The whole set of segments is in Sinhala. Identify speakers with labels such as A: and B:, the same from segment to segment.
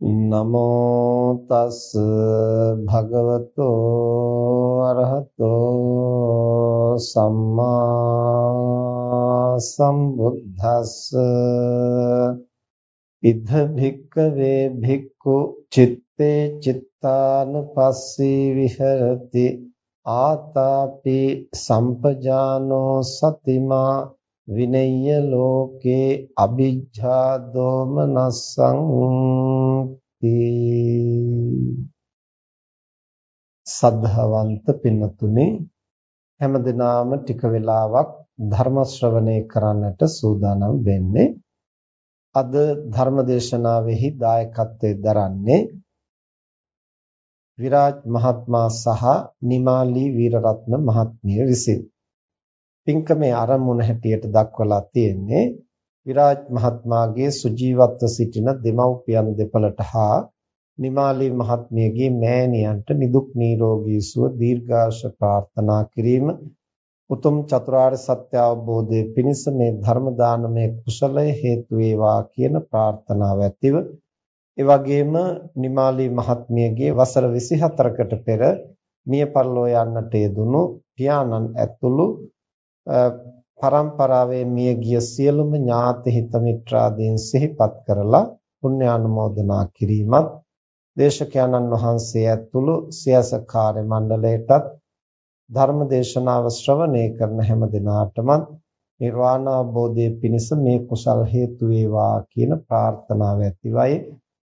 A: නමෝ තස් භගවතෝ අරහතෝ සම්මා සම්බුද්දස්ස. ඉද්ධ භික්කවේ භික්ඛු චිත්තේ චිත්තානුපස්සී විහෙරති. ආතාපි සම්පජානෝ සතිමා විනය්‍ය ලෝකේ අ비ජ්ජා දෝමනස්සං සද්ධාවන්ත පින්නතුනේ හැමදිනාම ටික වෙලාවක් ධර්ම ශ්‍රවණය කරන්නට සූදානම් වෙන්නේ. අද ධර්ම දේශනාවෙහි දායකත්වයෙන් දරන්නේ විරාජ් මහත්මයා සහ නිමාලි වීරරත්න මහත්මිය විසිනි. පින්කමේ ආරම්භුණ හැටියට දක්වලා තියෙන්නේ විරාජ් මහත්මයාගේ සුජීවත්ව සිටින දෙමව්පියන් දෙපළට හා නිමාලි මහත්මියගේ මෑණියන්ට නිදුක් නිරෝගී සුව දීර්ඝාෂ ප්‍රාර්ථනා කිරීම උතුම් චතුරාර්ය සත්‍ය අවබෝධයේ පිණිස මේ ධර්ම දානමය කුසලය හේතු වේවා කියන ප්‍රාර්ථනාව ඇතිව ඒ වගේම නිමාලි මහත්මියගේ වසර 24කට පෙර මිය පරලෝ යන්නට යෙදුණු පියාණන් ඇතුළු පරම්පරාවේ මිය ගිය සියලුම ඥාති හිත මිත්‍රාදීන් සිහිපත් කරලා පුණ්‍ය ආනුමෝදනා කිරීමත් දේශකයන්න් වහන්සේ ඇතුළු සියස කාර්ය මණ්ඩලයටත් ධර්ම දේශනාව ශ්‍රවණය කරන හැම දිනාටම නිර්වාණ අවබෝධයේ පිණිස මේ කුසල් හේතු වේවා කියන ප්‍රාර්ථනාව ඇතිවයි.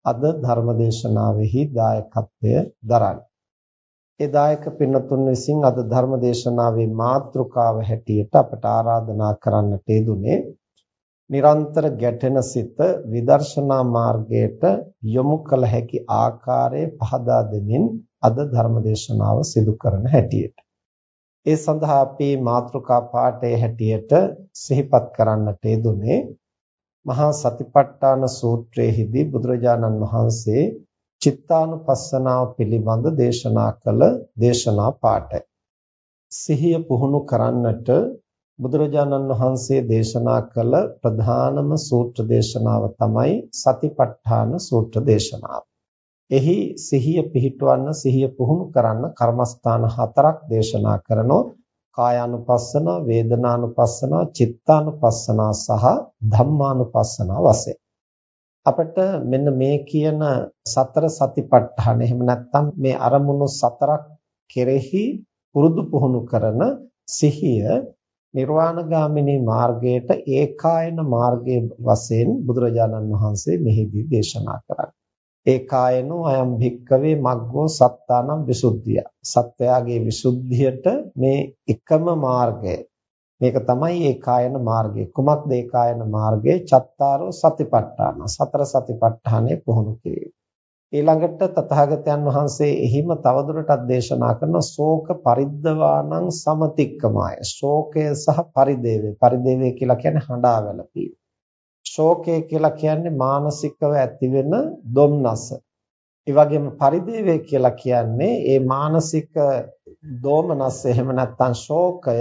A: අද ධර්ම දේශනාවෙහි දායකත්වය දරන්නේ. ඒ දායක පින්නතුන් විසින් අද ධර්ම දේශනාවේ මාතෘකාව හැටියට අපට ආරාධනා කරන්නට යෙදුනේ නිරන්තර ගැටෙන සිත විදර්ශනා මාර්ගයට යොමු කළ හැකි ආකාරය පහදා දෙමින් අද ධර්ම දේශනාව සිදු කරන හැටියට. ඒ සඳහා අපි මාතෘකා පාඩයේ හැටියට සිහිපත් කරන්නට යෙදුනේ මහා සතිපට්ඨාන සූත්‍රයේදී බුදුරජාණන් වහන්සේ චිත්තානුපස්සනාව පිළිබඳ දේශනා කළ දේශනා පාඩය. සිහිය පුහුණු කරන්නට බුදුරජාණන් වහන්සේ දේශනා කළ ප්‍රධානම සූත්‍ර දේශනාව තමයි සතිපට්ඨාන සූත්‍ර දේශනාව. එහි සිහිය පිහිටවන්න සිහිය පුහුණු කරන්න කර්මස්ථාන හතරක් දේශනා කරනෝ කායානුපස්සන, වේදනානුපස්සන, චිත්තානුපස්සන සහ ධම්මානුපස්සන වශයෙන්. අපිට මෙන්න මේ කියන සතර සතිපට්ඨාන එහෙම නැත්නම් මේ අරමුණු සතරක් කෙරෙහි පුරුදු පුහුණු කරන සිහිය නිර්වාණගාමිනී මාර්ගයට ඒකායන මාර්ගයේ වශයෙන් බුදුරජාණන් වහන්සේ මෙහිදී දේශනා කරන්නේ. ඒකායනෝ අයම් භික්කවේ මග්ගෝ සත්තානම් විසුද්ධිය. සත්‍යයගේ විසුද්ධියට මේ එකම මාර්ගය මේක තමයි ඒ කායන මාර්ගය. කුමක්ද ඒ කායන මාර්ගය? චත්තාරෝ සතිපට්ඨාන. සතර සතිපට්ඨානය පුහුණු කිරීම. ඊළඟට තථාගතයන් වහන්සේ එහිම තවදුරටත් දේශනා කරන ශෝක පරිද්දවාණං සමතික්කමාය. ශෝකය සහ පරිදේවය. පරිදේවය කියලා කියන්නේ හඬා වැළපීම. ශෝකය කියලා කියන්නේ මානසිකව ඇතිවෙන දුම්නස. ඒ වගේම පරිදේවය කියලා කියන්නේ ඒ මානසික දෝමනස් එහෙම නැත්නම් ශෝකය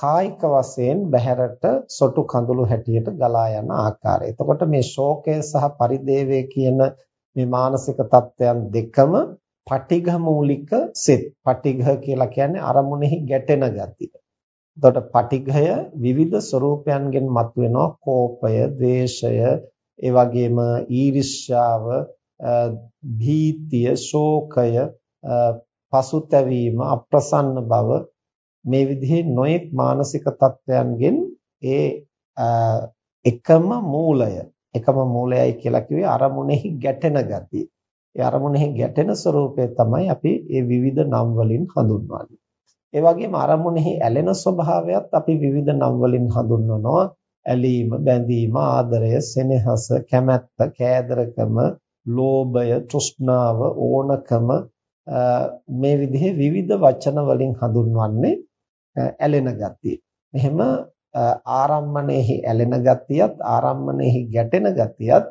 A: කායික වශයෙන් බහැරට සොටු කඳුළු හැටියට ගලා යන ආකාරය. එතකොට මේ ශෝකය සහ පරිදේවය කියන මේ මානසික තත්ත්වයන් දෙකම පටිඝ මූලික සිත්. පටිඝ කියලා කියන්නේ අරමුණෙහි ගැටෙන ගතිය. එතකොට පටිඝය විවිධ ස්වરૂපයන්ගෙන් මතුවෙනවා කෝපය, ද්වේෂය, ඒ වගේම ඊර්ෂ්‍යාව, භීතිය, ශෝකය, පසුතැවීම, අප්‍රසන්න බව මේ විදිහේ නොයෙක් මානසික තත්වයන්ගෙන් ඒ එකම මූලය එකම මූලයයි කියලා කිව්වේ අරමුණෙහි ගැටෙන ගතිය. ඒ අරමුණෙහි ගැටෙන ස්වરૂපය තමයි අපි මේ විවිධ නම් වලින් හඳුන්වන්නේ. ඒ වගේම අරමුණෙහි ඇලෙන ස්වභාවයත් අපි විවිධ නම් වලින් හඳුන්වනවා. ඇලීම, බැඳීම, ආදරය, සෙනෙහස, කැමැත්ත, කෑදරකම, ලෝභය, තෘෂ්ණාව, ඕනකම මේ විදිහේ විවිධ වචන වලින් හඳුන්වන්නේ ඇලෙන ගතිය. මෙහෙම ආරම්මණයෙහි ඇලෙන ගතියත් ආරම්මණයෙහි ගැටෙන ගතියත්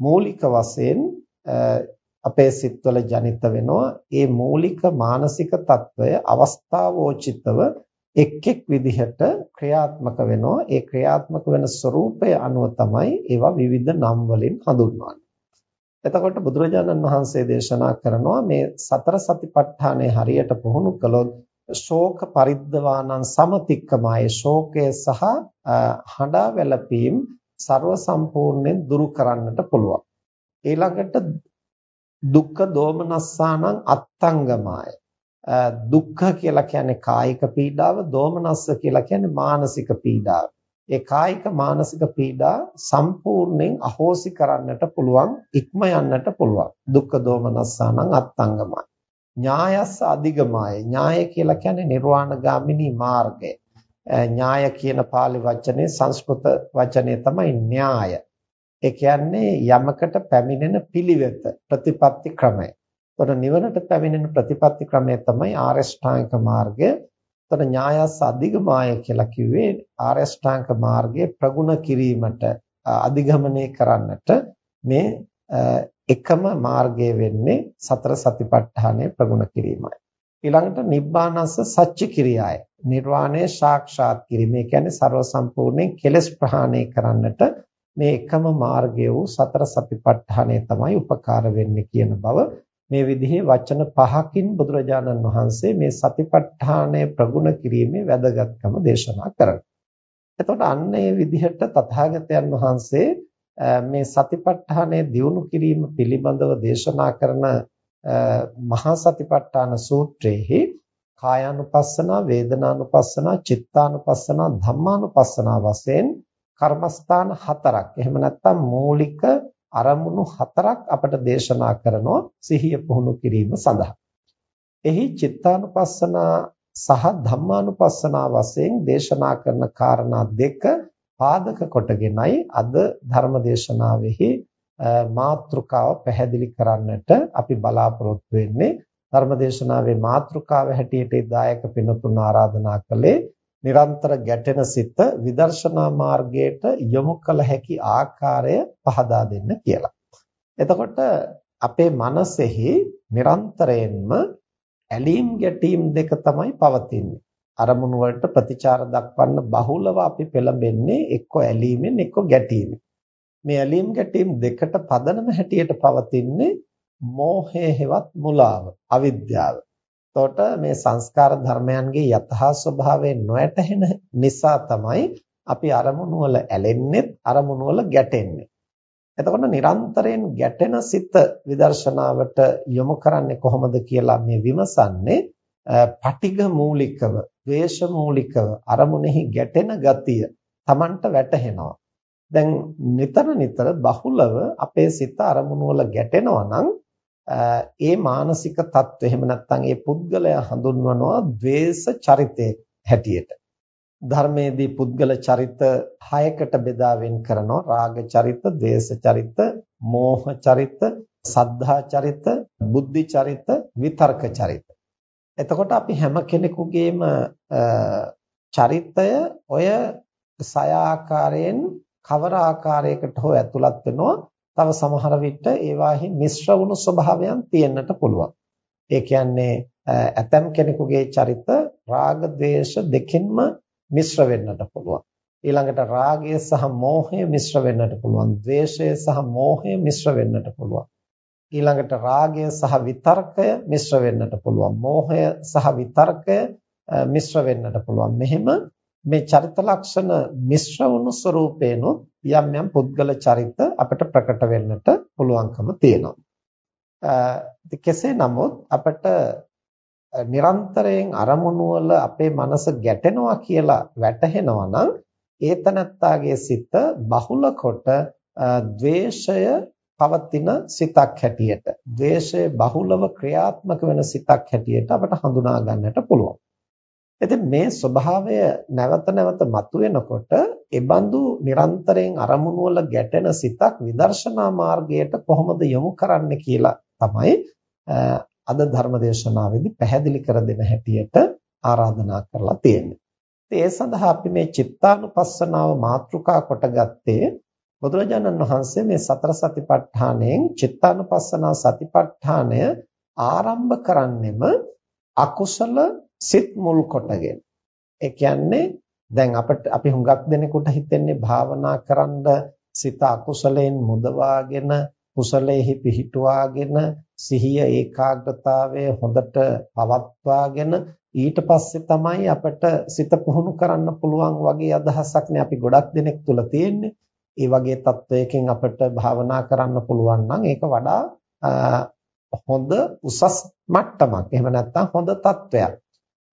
A: මූලික වශයෙන් අපේ සිත්වල ජනිත වෙනවා. ඒ මූලික මානසික తত্ত্বය අවස්ථාවෝචිතව එක් එක් විදිහට ක්‍රියාත්මක වෙනවා. ඒ ක්‍රියාත්මක වෙන ස්වરૂපය අනුව තමයි ඒවා විවිධ නම් වලින් හඳුන්වන්නේ. එතකොට බුදුරජාණන් වහන්සේ දේශනා කරනවා මේ සතර සතිපට්ඨානය හරියට පුහුණු කළොත් ශෝක පරිද්දවානං සමතික්කමයි ශෝකය සහ හඬා වැළපීම් ਸਰව සම්පූර්ණයෙන් දුරු කරන්නට පුළුවන්. ඊළඟට දුක්ඛ දෝමනස්සානං අත්තංගමයි. දුක්ඛ කියලා කියන්නේ කායික පීඩාව, දෝමනස්ස කියලා කියන්නේ මානසික පීඩාව. ඒ කායික මානසික පීඩා සම්පූර්ණයෙන් අහෝසි කරන්නට පුළුවන්, ඉක්ම යන්නට පුළුවන්. දුක්ඛ දෝමනස්සානං අත්තංගමයි. ඥායස්ස අධිගමයි. ඥාය කියලා කියන්නේ නිර්වාණගාමිනී මාර්ගය. ඥාය කියන pāli වචනේ සංස්කෘත වචනේ තමයි න්‍යාය. ඒ කියන්නේ යමකට පැමිණෙන පිළිවෙත ප්‍රතිපත්ති ක්‍රමය. එතකොට නිවනට පැමිණෙන ප්‍රතිපත්ති ක්‍රමය තමයි ආරෂ්ඨාංගික මාර්ගය. එතකොට ඥායස් අධිගමාය කියලා කිව්වේ ආරෂ්ඨාංගික මාර්ගයේ ප්‍රගුණ කිරීමට අධිගමනය කරන්නට මේ එකම මාර්ගය වෙන්නේ සතර සතිපට්ඨානය ප්‍රගුණ කිරීමයි. ඊළඟට නිබ්බානස්ස සච්ච කිරියාය. නිර්වාණය සාක්ෂාත් කිරීම. ඒ කියන්නේ ਸਰව සම්පූර්ණයෙන් කෙලස් ප්‍රහාණය කරන්නට මේ එකම මාර්ගය වූ සතර සතිපට්ඨානය තමයි උපකාර වෙන්නේ කියන බව මේ විදිහේ වචන පහකින් බුදුරජාණන් වහන්සේ මේ සතිපට්ඨානය ප්‍රගුණ කිරීමේ වැදගත්කම දේශනා කරනවා. එතකොට අන්න ඒ විදිහට තථාගතයන් වහන්සේ මේ සතිපට්ඨානය දියුණු කිරීම පිළිබඳව දේශනා කරන මහා සතිපට්ඨාන සූත්‍රයේහි කායානුපස්සනා වේදනානුපස්සනා චිත්තානුපස්සනා ධම්මානුපස්සනා වශයෙන් කර්මස්ථාන හතරක් එහෙම නැත්නම් මූලික අරමුණු හතරක් අපට දේශනා කරනවා සිහිය පුහුණු කිරීම සඳහා. එහි චිත්තානුපස්සනා සහ ධම්මානුපස්සනා වශයෙන් දේශනා කරන කාරණා දෙක පාදක කොටගෙනයි අද ධර්ම දේශනාවෙහි මාතෘකාව පැහැදිලි කරන්නට අපි බලාපොරොත්තු වෙන්නේ ධර්ම දේශනාවේ මාතෘකාව හැටියට දායක පින්තුන් ආරාධනා කළේ නිරන්තර ගැටෙන සිත විදර්ශනා මාර්ගයට යොමු කළ හැකි ආකාරය පහදා දෙන්න කියලා. එතකොට අපේ මනසෙහි නිරන්තරයෙන්ම ඇලීම් ගැටීම් දෙක තමයි පවතින්නේ. අරමුණු වලට ප්‍රතිචාර දක්වන්න බහුලව අපි පෙළඹෙන්නේ එක්ක ඇලීමෙන් එක්ක ගැටීමෙන්. මේ ඇලීම් ගැටීම් දෙකට පදනම හැටියට පවතින්නේ මෝහය හෙවත් මුලාව, අවිද්‍යාව. එතකොට මේ සංස්කාර ධර්මයන්ගේ යථා ස්වභාවය නොයැටහෙන නිසා තමයි අපි අරමුණු වල ඇලෙන්නේ, අරමුණු වල ගැටෙන්නේ. එතකොට නිරන්තරයෙන් ගැටෙන සිත විදර්ශනාවට යොමු කරන්නේ කොහොමද කියලා මේ විමසන්නේ පටිඝ මූලිකව, ද්වේෂ මූලිකව අරමුණෙහි ගැටෙන ගතිය Tamanට වැටහෙනවා. දැන් නිතර නිතර බහුලව අපේ සිත අරමුණු වල ගැටෙනවා නම් ඒ මානසික தত্ত্ব එහෙම නැත්නම් ඒ පුද්ගලයා හඳුන්වනවා ද්වේෂ චරිතයේ හැටියට. ධර්මයේදී පුද්ගල චරිත 6කට බෙදා වෙන් කරනවා රාග චරිත, ද්වේෂ චරිත, මෝහ චරිත, සද්ධා චරිත, බුද්ධි චරිත, විතර්ක චරිත. එතකොට අපි හැම කෙනෙකුගේම චරිතය ඔය සය ආකාරයෙන් කවර ආකාරයකට හෝ ඇතුළත් වෙනවා තව සමහර විට ඒවාහි මිශ්‍ර වුණු ස්වභාවයන් තියෙන්නට පුළුවන්. ඒ කියන්නේ ඇතම් කෙනෙකුගේ චරිත රාග ద్వේෂ දෙකෙන්ම මිශ්‍ර වෙන්නට පුළුවන්. ඊළඟට රාගය සහ මෝහය මිශ්‍ර වෙන්නට පුළුවන්. ද්වේෂය සහ මෝහය මිශ්‍ර වෙන්නට පුළුවන්. ඊළඟට රාගය සහ විතර්කය මිශ්‍ර වෙන්නට පුළුවන්. මෝහය සහ විතර්කය මිශ්‍ර වෙන්නට පුළුවන්. මෙහෙම මේ චරිත ලක්ෂණ මිශ්‍ර වුණු ස්වરૂපේනොත් යම් යම් පුද්ගල චරිත අපිට ප්‍රකට වෙන්නට පුළුවන්කම තියෙනවා. කෙසේ නමුත් අපිට නිරන්තරයෙන් අරමුණු වල අපේ මනස ගැටෙනවා කියලා වැටහෙනවා නම් ඒතනත්තාගේ සිත බහුල කොට ද්වේෂය පවතින සිතක් හැටියට ද්වේෂය බහුලව ක්‍රියාත්මක වෙන සිතක් හැටියට අපට හඳුනා ගන්නට පුළුවන්. ඉතින් මේ ස්වභාවය නැවත නැවත මතුවෙනකොට ඒ බඳු නිරන්තරයෙන් අරමුණු වල ගැටෙන සිතක් විදර්ශනා මාර්ගයට කොහොමද යොමු කරන්න කියලා තමයි අද ධර්මදේශනාවේදී පැහැදිලි කර දෙන හැටියට ආරාධනා කරලා තියෙන්නේ. ඒ සඳහා අපි මේ චිත්තානුපස්සනාව මාතෘකා කොටගත්තේ බුදුරජාණන් වහන්සේ මේ සතර සතිපට්ඨානයෙන් චිත්තානුපස්සනා සතිපට්ඨානය ආරම්භ කරන්නෙම අකුසල සිත් මුල් කොටගෙන. ඒ කියන්නේ දැන් අපිට අපි හුඟක් දෙනෙකුට හිතෙන්නේ භාවනා කරන්න සිත අකුසලයෙන් මුදවාගෙන කුසලයේහි පිහිටුවාගෙන සිහිය ඒකාග්‍රතාවය හොඳට පවත්වාගෙන ඊට පස්සේ තමයි අපිට සිත පුහුණු කරන්න පුළුවන් වගේ අදහසක් නේ අපි ගොඩක් දෙනෙක් තුල තියෙන්නේ. ඒ වගේ තත්වයකින් අපිට භාවනා කරන්න පුළුවන් නම් ඒක වඩා හොඳ උසස් මට්ටමක්. එහෙම නැත්නම් හොඳ තත්වයක්.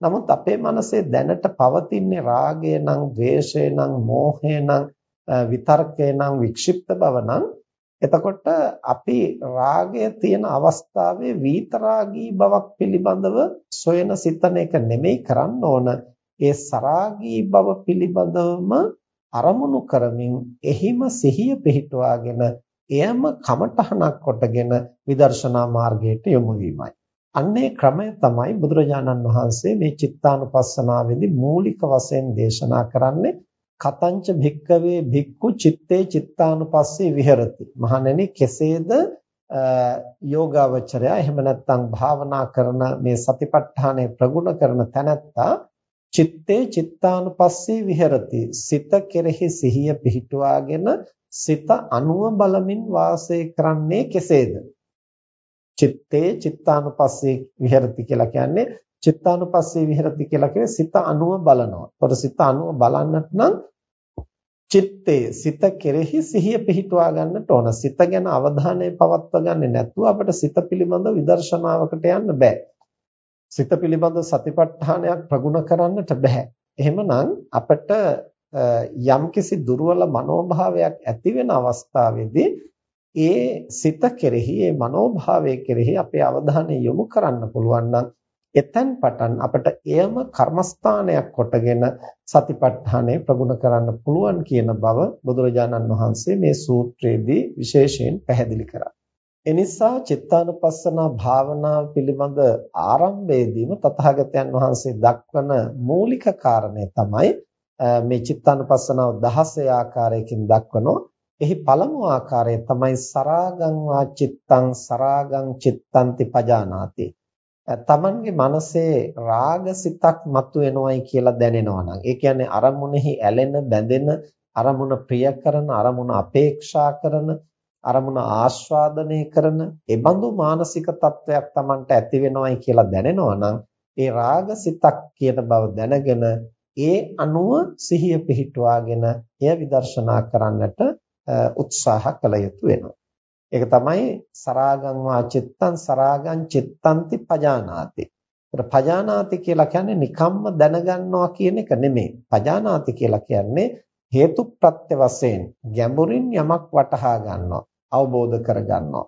A: නමුත් අපේ මනසේ දැනට පවතින්නේ රාගය නම්, ද්වේෂය නම්, මෝහය නම්, විතර්කය නම්, වික්ෂිප්ත බව නම් එතකොට අපි රාගය තියෙන අවස්ථාවේ විතරාගී බවක් පිළිබඳව සොයන සිතන එක නෙමෙයි කරන්න ඕන. ඒ සරාගී බව පිළිබඳවම අරමුණු කරමින් එහිම සිහිය පිහිටුවාගෙන එයම කමඨහනක් කොටගෙන විදර්ශනා මාර්ගයට යොමු වීමයි. අන්නේ ක්‍රමය තමයි බුදුරජාණන් වහන්සේ මේ චිත්තානුපස්සනාවේදී මූලික වශයෙන් දේශනා කරන්නේ කතංච භික්කවේ භික්ඛු චිත්තේ චිත්තානුපස්සේ විහෙරති මහණෙනි කෙසේද යෝගාවචරය එහෙම නැත්නම් භාවනා කරන මේ සතිපට්ඨානය ප්‍රගුණ කරන තැනැත්තා චිත්තේ චිත්තානුපස්සේ විහෙරති සිත කෙරෙහි සිහිය පිහිටුවාගෙන සිත අනුව බලමින් වාසය කරන්නේ කෙසේද චිත්තේ චිත්තානුපස්සේ විහෙරති කියලා කියන්නේ චිත්තානුපස්සේ විහෙරති කියලා කියන්නේ සිත අනුව බලනවා. ඒතකොට සිත අනුව බලන්නට නම් චිත්තේ සිත කෙරෙහි සිහිය පිහිටුවා ගන්නට ඕන. සිත ගැන අවධානය පවත්වා ගන්නේ නැතුව අපිට සිත පිළිබඳ විදර්ශනාවකට යන්න බෑ. සිත පිළිබඳ සතිපට්ඨානයක් ප්‍රගුණ කරන්නට බෑ. එහෙමනම් අපිට යම්කිසි දුර්වල මනෝභාවයක් ඇති වෙන අවස්ථාවේදී ඒ සිත කෙරෙහි ඒ මනෝභාවය කෙරෙහි අපේ අවධානය යොමු කරන්න පුළුවන් නම් එතෙන් පටන් අපිට එයම කර්මස්ථානයක් කොටගෙන සතිපට්ඨානය ප්‍රගුණ කරන්න පුළුවන් කියන බව බුදුරජාණන් වහන්සේ මේ සූත්‍රයේදී විශේෂයෙන් පැහැදිලි කරා. එනිසා චිත්තානුපස්සනා භාවනාව පිළිබඳ ආරම්භයේදීම තථාගතයන් වහන්සේ දක්වන මූලික කාරණය තමයි මේ චිත්තානුපස්සනාව 16 ආකාරයකින් දක්වනවා එහි පළමු ආකාරය තමයි සරාගං වා චිත්තං සරාගං චිත්තන්ති පජානාති. තමන්ගේ මනසේ රාගසිතක් මතුවෙනවයි කියලා දැනෙනවා නම් ඒ කියන්නේ අරමුණෙහි ඇලෙන බැඳෙන අරමුණ ප්‍රිය කරන අරමුණ අපේක්ෂා කරන අරමුණ ආස්වාදනය කරන ඒබඳු මානසික තත්වයක් තමන්ට ඇති වෙනවයි කියලා දැනෙනවා නම් ඒ රාගසිතක් කියන බව දැනගෙන ඒ අනුව සිහිය පිහිටුවාගෙන එය විදර්ශනා කරන්නට උත්සාහ කළ යුතු වෙනවා. ඒක තමයි සරාගං වා චිත්තං සරාගං චිත්තන්ති පජානාති. ඒතර පජානාති කියලා කියන්නේ නිකම්ම දැනගන්නවා කියන එක නෙමෙයි. පජානාති කියලා කියන්නේ හේතු ප්‍රත්‍ය වශයෙන් ගැඹුරින් යමක් වටහා ගන්නවා, අවබෝධ කර ගන්නවා.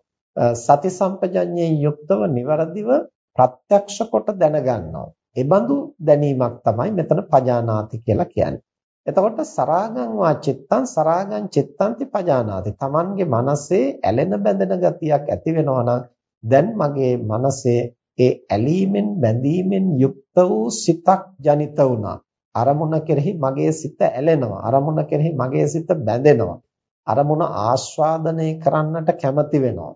A: සති සම්පජඤ්ඤයෙන් යුක්තව નિවරදිව ප්‍රත්‍යක්ෂ කොට දැනගන්නවා. ඒ බඳු දැනීමක් තමයි මෙතන පජානාති කියලා කියන්නේ. එතකොට සරාගං වා චිත්තං සරාගං චිත්තන්ති පජානාති. Tamange මනසේ ඇලෙන බැඳෙන ගතියක් ඇති වෙනවා නම් දැන් මගේ මනසේ ඒ ඇලීමෙන් බැඳීමෙන් යුක්ත වූ සිතක් ජනිත වුණා. අරමුණ කෙරෙහි මගේ සිත ඇලෙනවා. අරමුණ කෙරෙහි මගේ සිත බැඳෙනවා. අරමුණ ආස්වාදනය කරන්නට කැමති වෙනවා.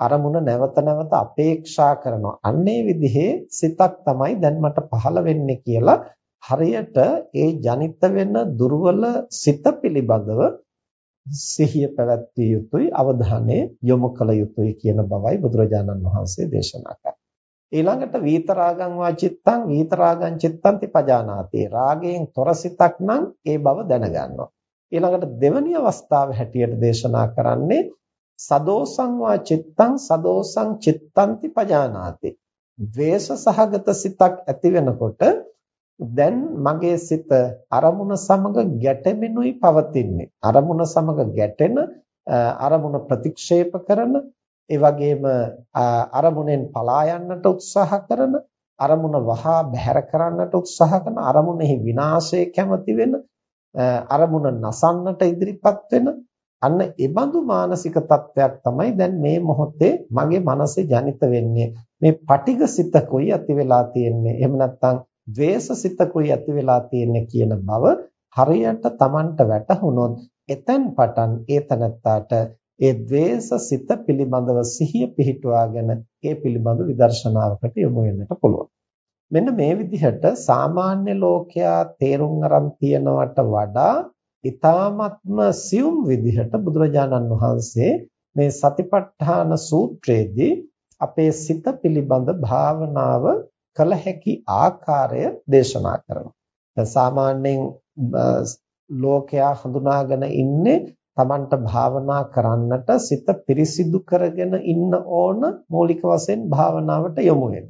A: අරමුණ නැවත නැවත අපේක්ෂා කරනවා. අන්නේ විදිහේ සිතක් තමයි දැන් මට පහළ වෙන්නේ කියලා හරියට ඒ ජනිත වෙන දුර්වල සිත පිළිබඳව සිහිය පැවැත්විය යුතුයි අවධානය යොමු කළ යුතුයි කියන බවයි බුදුරජාණන් වහන්සේ දේශනා කරන්නේ. ඊළඟට වීතරාගං වාචිත්තං වීතරාගං චිත්තං තිපජානාති. රාගයෙන් තොර සිතක් නම් ඒ බව දැනගන්නවා. ඊළඟට දෙවැනි අවස්ථාව හැටියට දේශනා කරන්නේ සදෝසං වාචිත්තං සදෝසං චිත්තං තිපජානාති. ද්වේෂ සහගත සිතක් ඇති වෙනකොට දැන් මගේ සිත අරමුණ සමග ගැටෙමිනුයි පවතින්නේ අරමුණ සමග ගැටෙන අරමුණ ප්‍රතික්ෂේප කරන ඒ වගේම අරමුණෙන් පලා යන්නට උත්සාහ කරන අරමුණ වහා බැහැර කරන්නට උත්සාහ කරන අරමුණෙහි විනාශය කැමති වෙන අරමුණ නසන්නට ඉදිරිපත් වෙන අන්න ඒ බඳු මානසික තත්වයක් තමයි දැන් මේ මොහොතේ මගේ මනසේ ජනිත වෙන්නේ මේ පටිඝ සිතකුයි ඇති වෙලා තියෙන්නේ එහෙම නැත්නම් ද්වේෂසිතකුයි ඇති වෙලා තියෙන්නේ කියන බව හරියට Tamanට වැටහුනොත් එතෙන් පටන් ඒ තනත්තාට ඒ ද්වේෂසිත පිළිබඳව සිහිය පිහිටුවාගෙන ඒ පිළිබඳ විදර්ශනාවකට යොමු වෙන්නට පුළුවන්. මෙන්න මේ විදිහට සාමාන්‍ය ලෝකයා තේරුම් අරන් තියනවට වඩා ඊ타ත්ම සියුම් විදිහට බුදුරජාණන් වහන්සේ මේ සතිපට්ඨාන සූත්‍රයේදී අපේ සිත පිළිබඳ භාවනාව කළ හැකි ආකාරය දේශනා කරනවා. දැන් සාමාන්‍යයෙන් ලෝකයා හඳුනාගෙන ඉන්නේ Tamanට භාවනා කරන්නට සිත පිරිසිදු කරගෙන ඉන්න ඕන මූලික වශයෙන් භාවනාවට යොමු වෙන්න.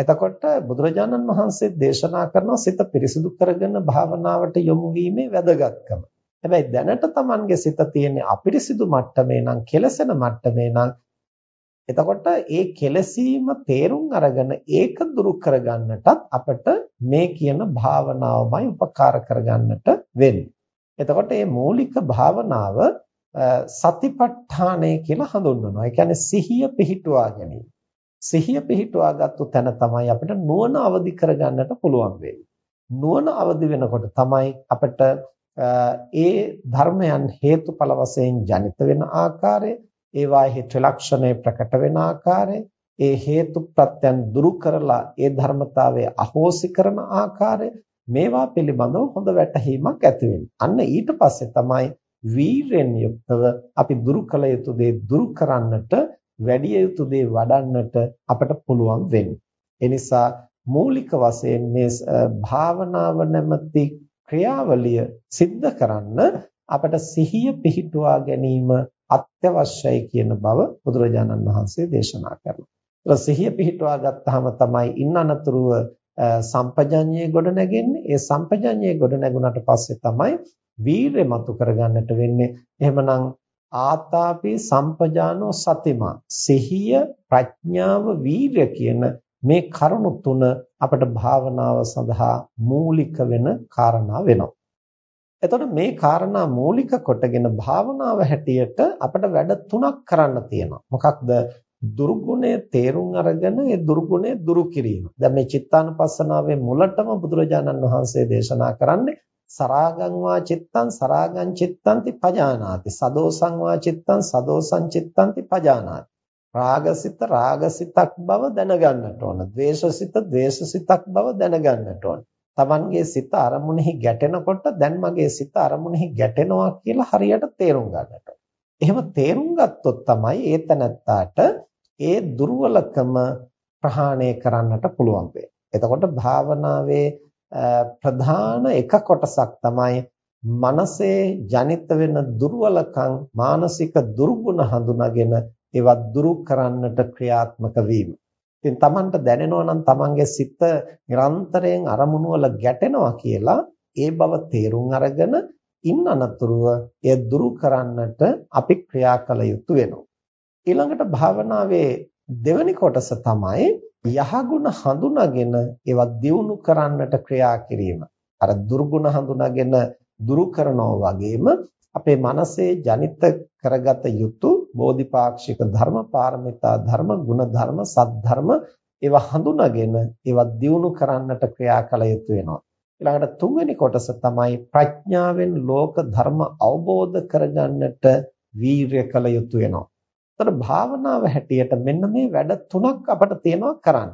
A: එතකොට බුදුරජාණන් වහන්සේ දේශනා කරනවා සිත පිරිසිදු කරගෙන භාවනාවට යොමු වීමේ වැදගත්කම. හැබැයි දැනට Tamanගේ සිත තියෙන අපිරිසිදු මට්ටමේ නම් කෙලසෙන මට්ටමේ නම් එතකොට ඒ කෙලසීම තේරුම් අරගෙන ඒක දුරු කරගන්නටත් අපිට මේ කියන භාවනාවමයි උපකාර කරගන්නට වෙන්නේ. එතකොට මේ මූලික භාවනාව සතිපට්ඨානය කියලා හඳුන්වනවා. ඒ කියන්නේ සිහිය පිහිටුවා ගැනීම. සිහිය පිහිටුවාගත්තු තැන තමයි අපිට නුවණ අවදි කරගන්නට පුළුවන් වෙන්නේ. නුවණ අවදි වෙනකොට තමයි අපිට ඒ ධර්මයන් හේතුඵල වශයෙන් ජනිත වෙන ආකාරය ඒවාෙහි ත්‍රිලක්ෂණය ප්‍රකට වෙන ආකාරය ඒ හේතු ප්‍රත්‍යයන් දුරු කරලා ඒ ධර්මතාවය අහෝසි කරන ආකාරය මේවා පිළිබඳව හොඳ වැටහීමක් ඇති අන්න ඊට පස්සේ තමයි වීරෙන් යුක්තව අපි දුරු කළ යුතු දේ දුරු කරන්නට වැඩි යුතු දේ වඩන්නට අපට පුළුවන් වෙන්නේ. ඒ නිසා මූලික වශයෙන් මේ භාවනාව නැමැති ක්‍රියාවලිය સિદ્ધ කරන්න අපට සිහිය පිහිටුවා ගැනීම අත්‍යවශ්‍යයි කියන බව බුදුරජාණන් වහන්සේ දේශනා කරනවා. ඒක සිහිය පිහිටුවා ගත්තාම තමයි ඉන්න අනතුරුව සම්පජඤ්ඤයේ ගොඩ නැගෙන්නේ. ඒ සම්පජඤ්ඤයේ ගොඩ නැගුණාට පස්සේ තමයි වීරය මතු කරගන්නට වෙන්නේ. එහෙමනම් ආතාපි සම්පජානෝ සතිමා සිහිය ප්‍රඥාව වීරය කියන මේ කරුණු තුන අපට භාවනාව සඳහා මූලික වෙන කාරණා වෙනවා. එතකොට මේ කාරණා මූලික කොටගෙන භාවනාව හැටියට අපිට වැඩ තුනක් කරන්න තියෙනවා. මොකක්ද? දුර්ගුණය තේරුම් අරගෙන ඒ දුර්ගුණය දුරු කිරීම. දැන් මේ චිත්තානුපස්සනාවේ මුලටම බුදුරජාණන් වහන්සේ දේශනා කරන්නේ සරාගං වා චිත්තං සරාගං චිත්තංති පජානාති. සදෝසං වා චිත්තං සදෝසං චිත්තංති පජානාති. රාගසිත රාගසිතක් බව දැනගන්නට ඕන. ද්වේෂසිත ද්වේෂසිතක් බව දැනගන්නට ඕන. Tamanගේ සිත අරමුණෙහි ගැටෙනකොට දැන් මගේ සිත අරමුණෙහි ගැටෙනවා කියලා හරියට තේරුම් ගන්නට. එහෙම තේරුම් ගත්තොත් තමයි ඒ තනත්තාට ඒ දුර්වලකම ප්‍රහාණය කරන්නට පුළුවන් වෙන්නේ. එතකොට භාවනාවේ ප්‍රධාන එක කොටසක් තමයි මනසේ ජනිත වෙන දුර්වලකම් මානසික දුර්ගුණ හඳුනාගෙන ඒවා දුරු කරන්නට ක්‍රියාත්මක වීම. ඉතින් Tamanට දැනෙනවා නම් Tamanගේ සිත නිරන්තරයෙන් අරමුණු වල ගැටෙනවා කියලා ඒ බව තේරුම් අරගෙන ඉන්න අනතුරුව එය දුරු කරන්නට අපි ක්‍රියා කළ යුතු වෙනවා. ඊළඟට භාවනාවේ දෙවැනි කොටස තමයි යහගුණ හඳුනාගෙන ඒවා දියුණු කරන්නට ක්‍රියා කිරීම. අර දුර්ගුණ හඳුනාගෙන දුරු කරනවා වගේම අපේ මනසේ ජනිත කරගත යුතු බෝධිපාක්ෂික ධර්ම පාරමිතා ධර්ම ගුණ ධර්ම සද්ධර්ම ඒවා හඳුනාගෙන ඒවා දියුණු කරන්නට ක්‍රියා කළ යුතු වෙනවා ඊළඟට තුන්වෙනි කොටස තමයි ප්‍රඥාවෙන් ලෝක ධර්ම අවබෝධ කරගන්නට වීරය කළ යුතු වෙනවා. ඒතර භාවනාව හැටියට මෙන්න මේ වැඩ තුනක් අපට තියෙනවා කරන්න.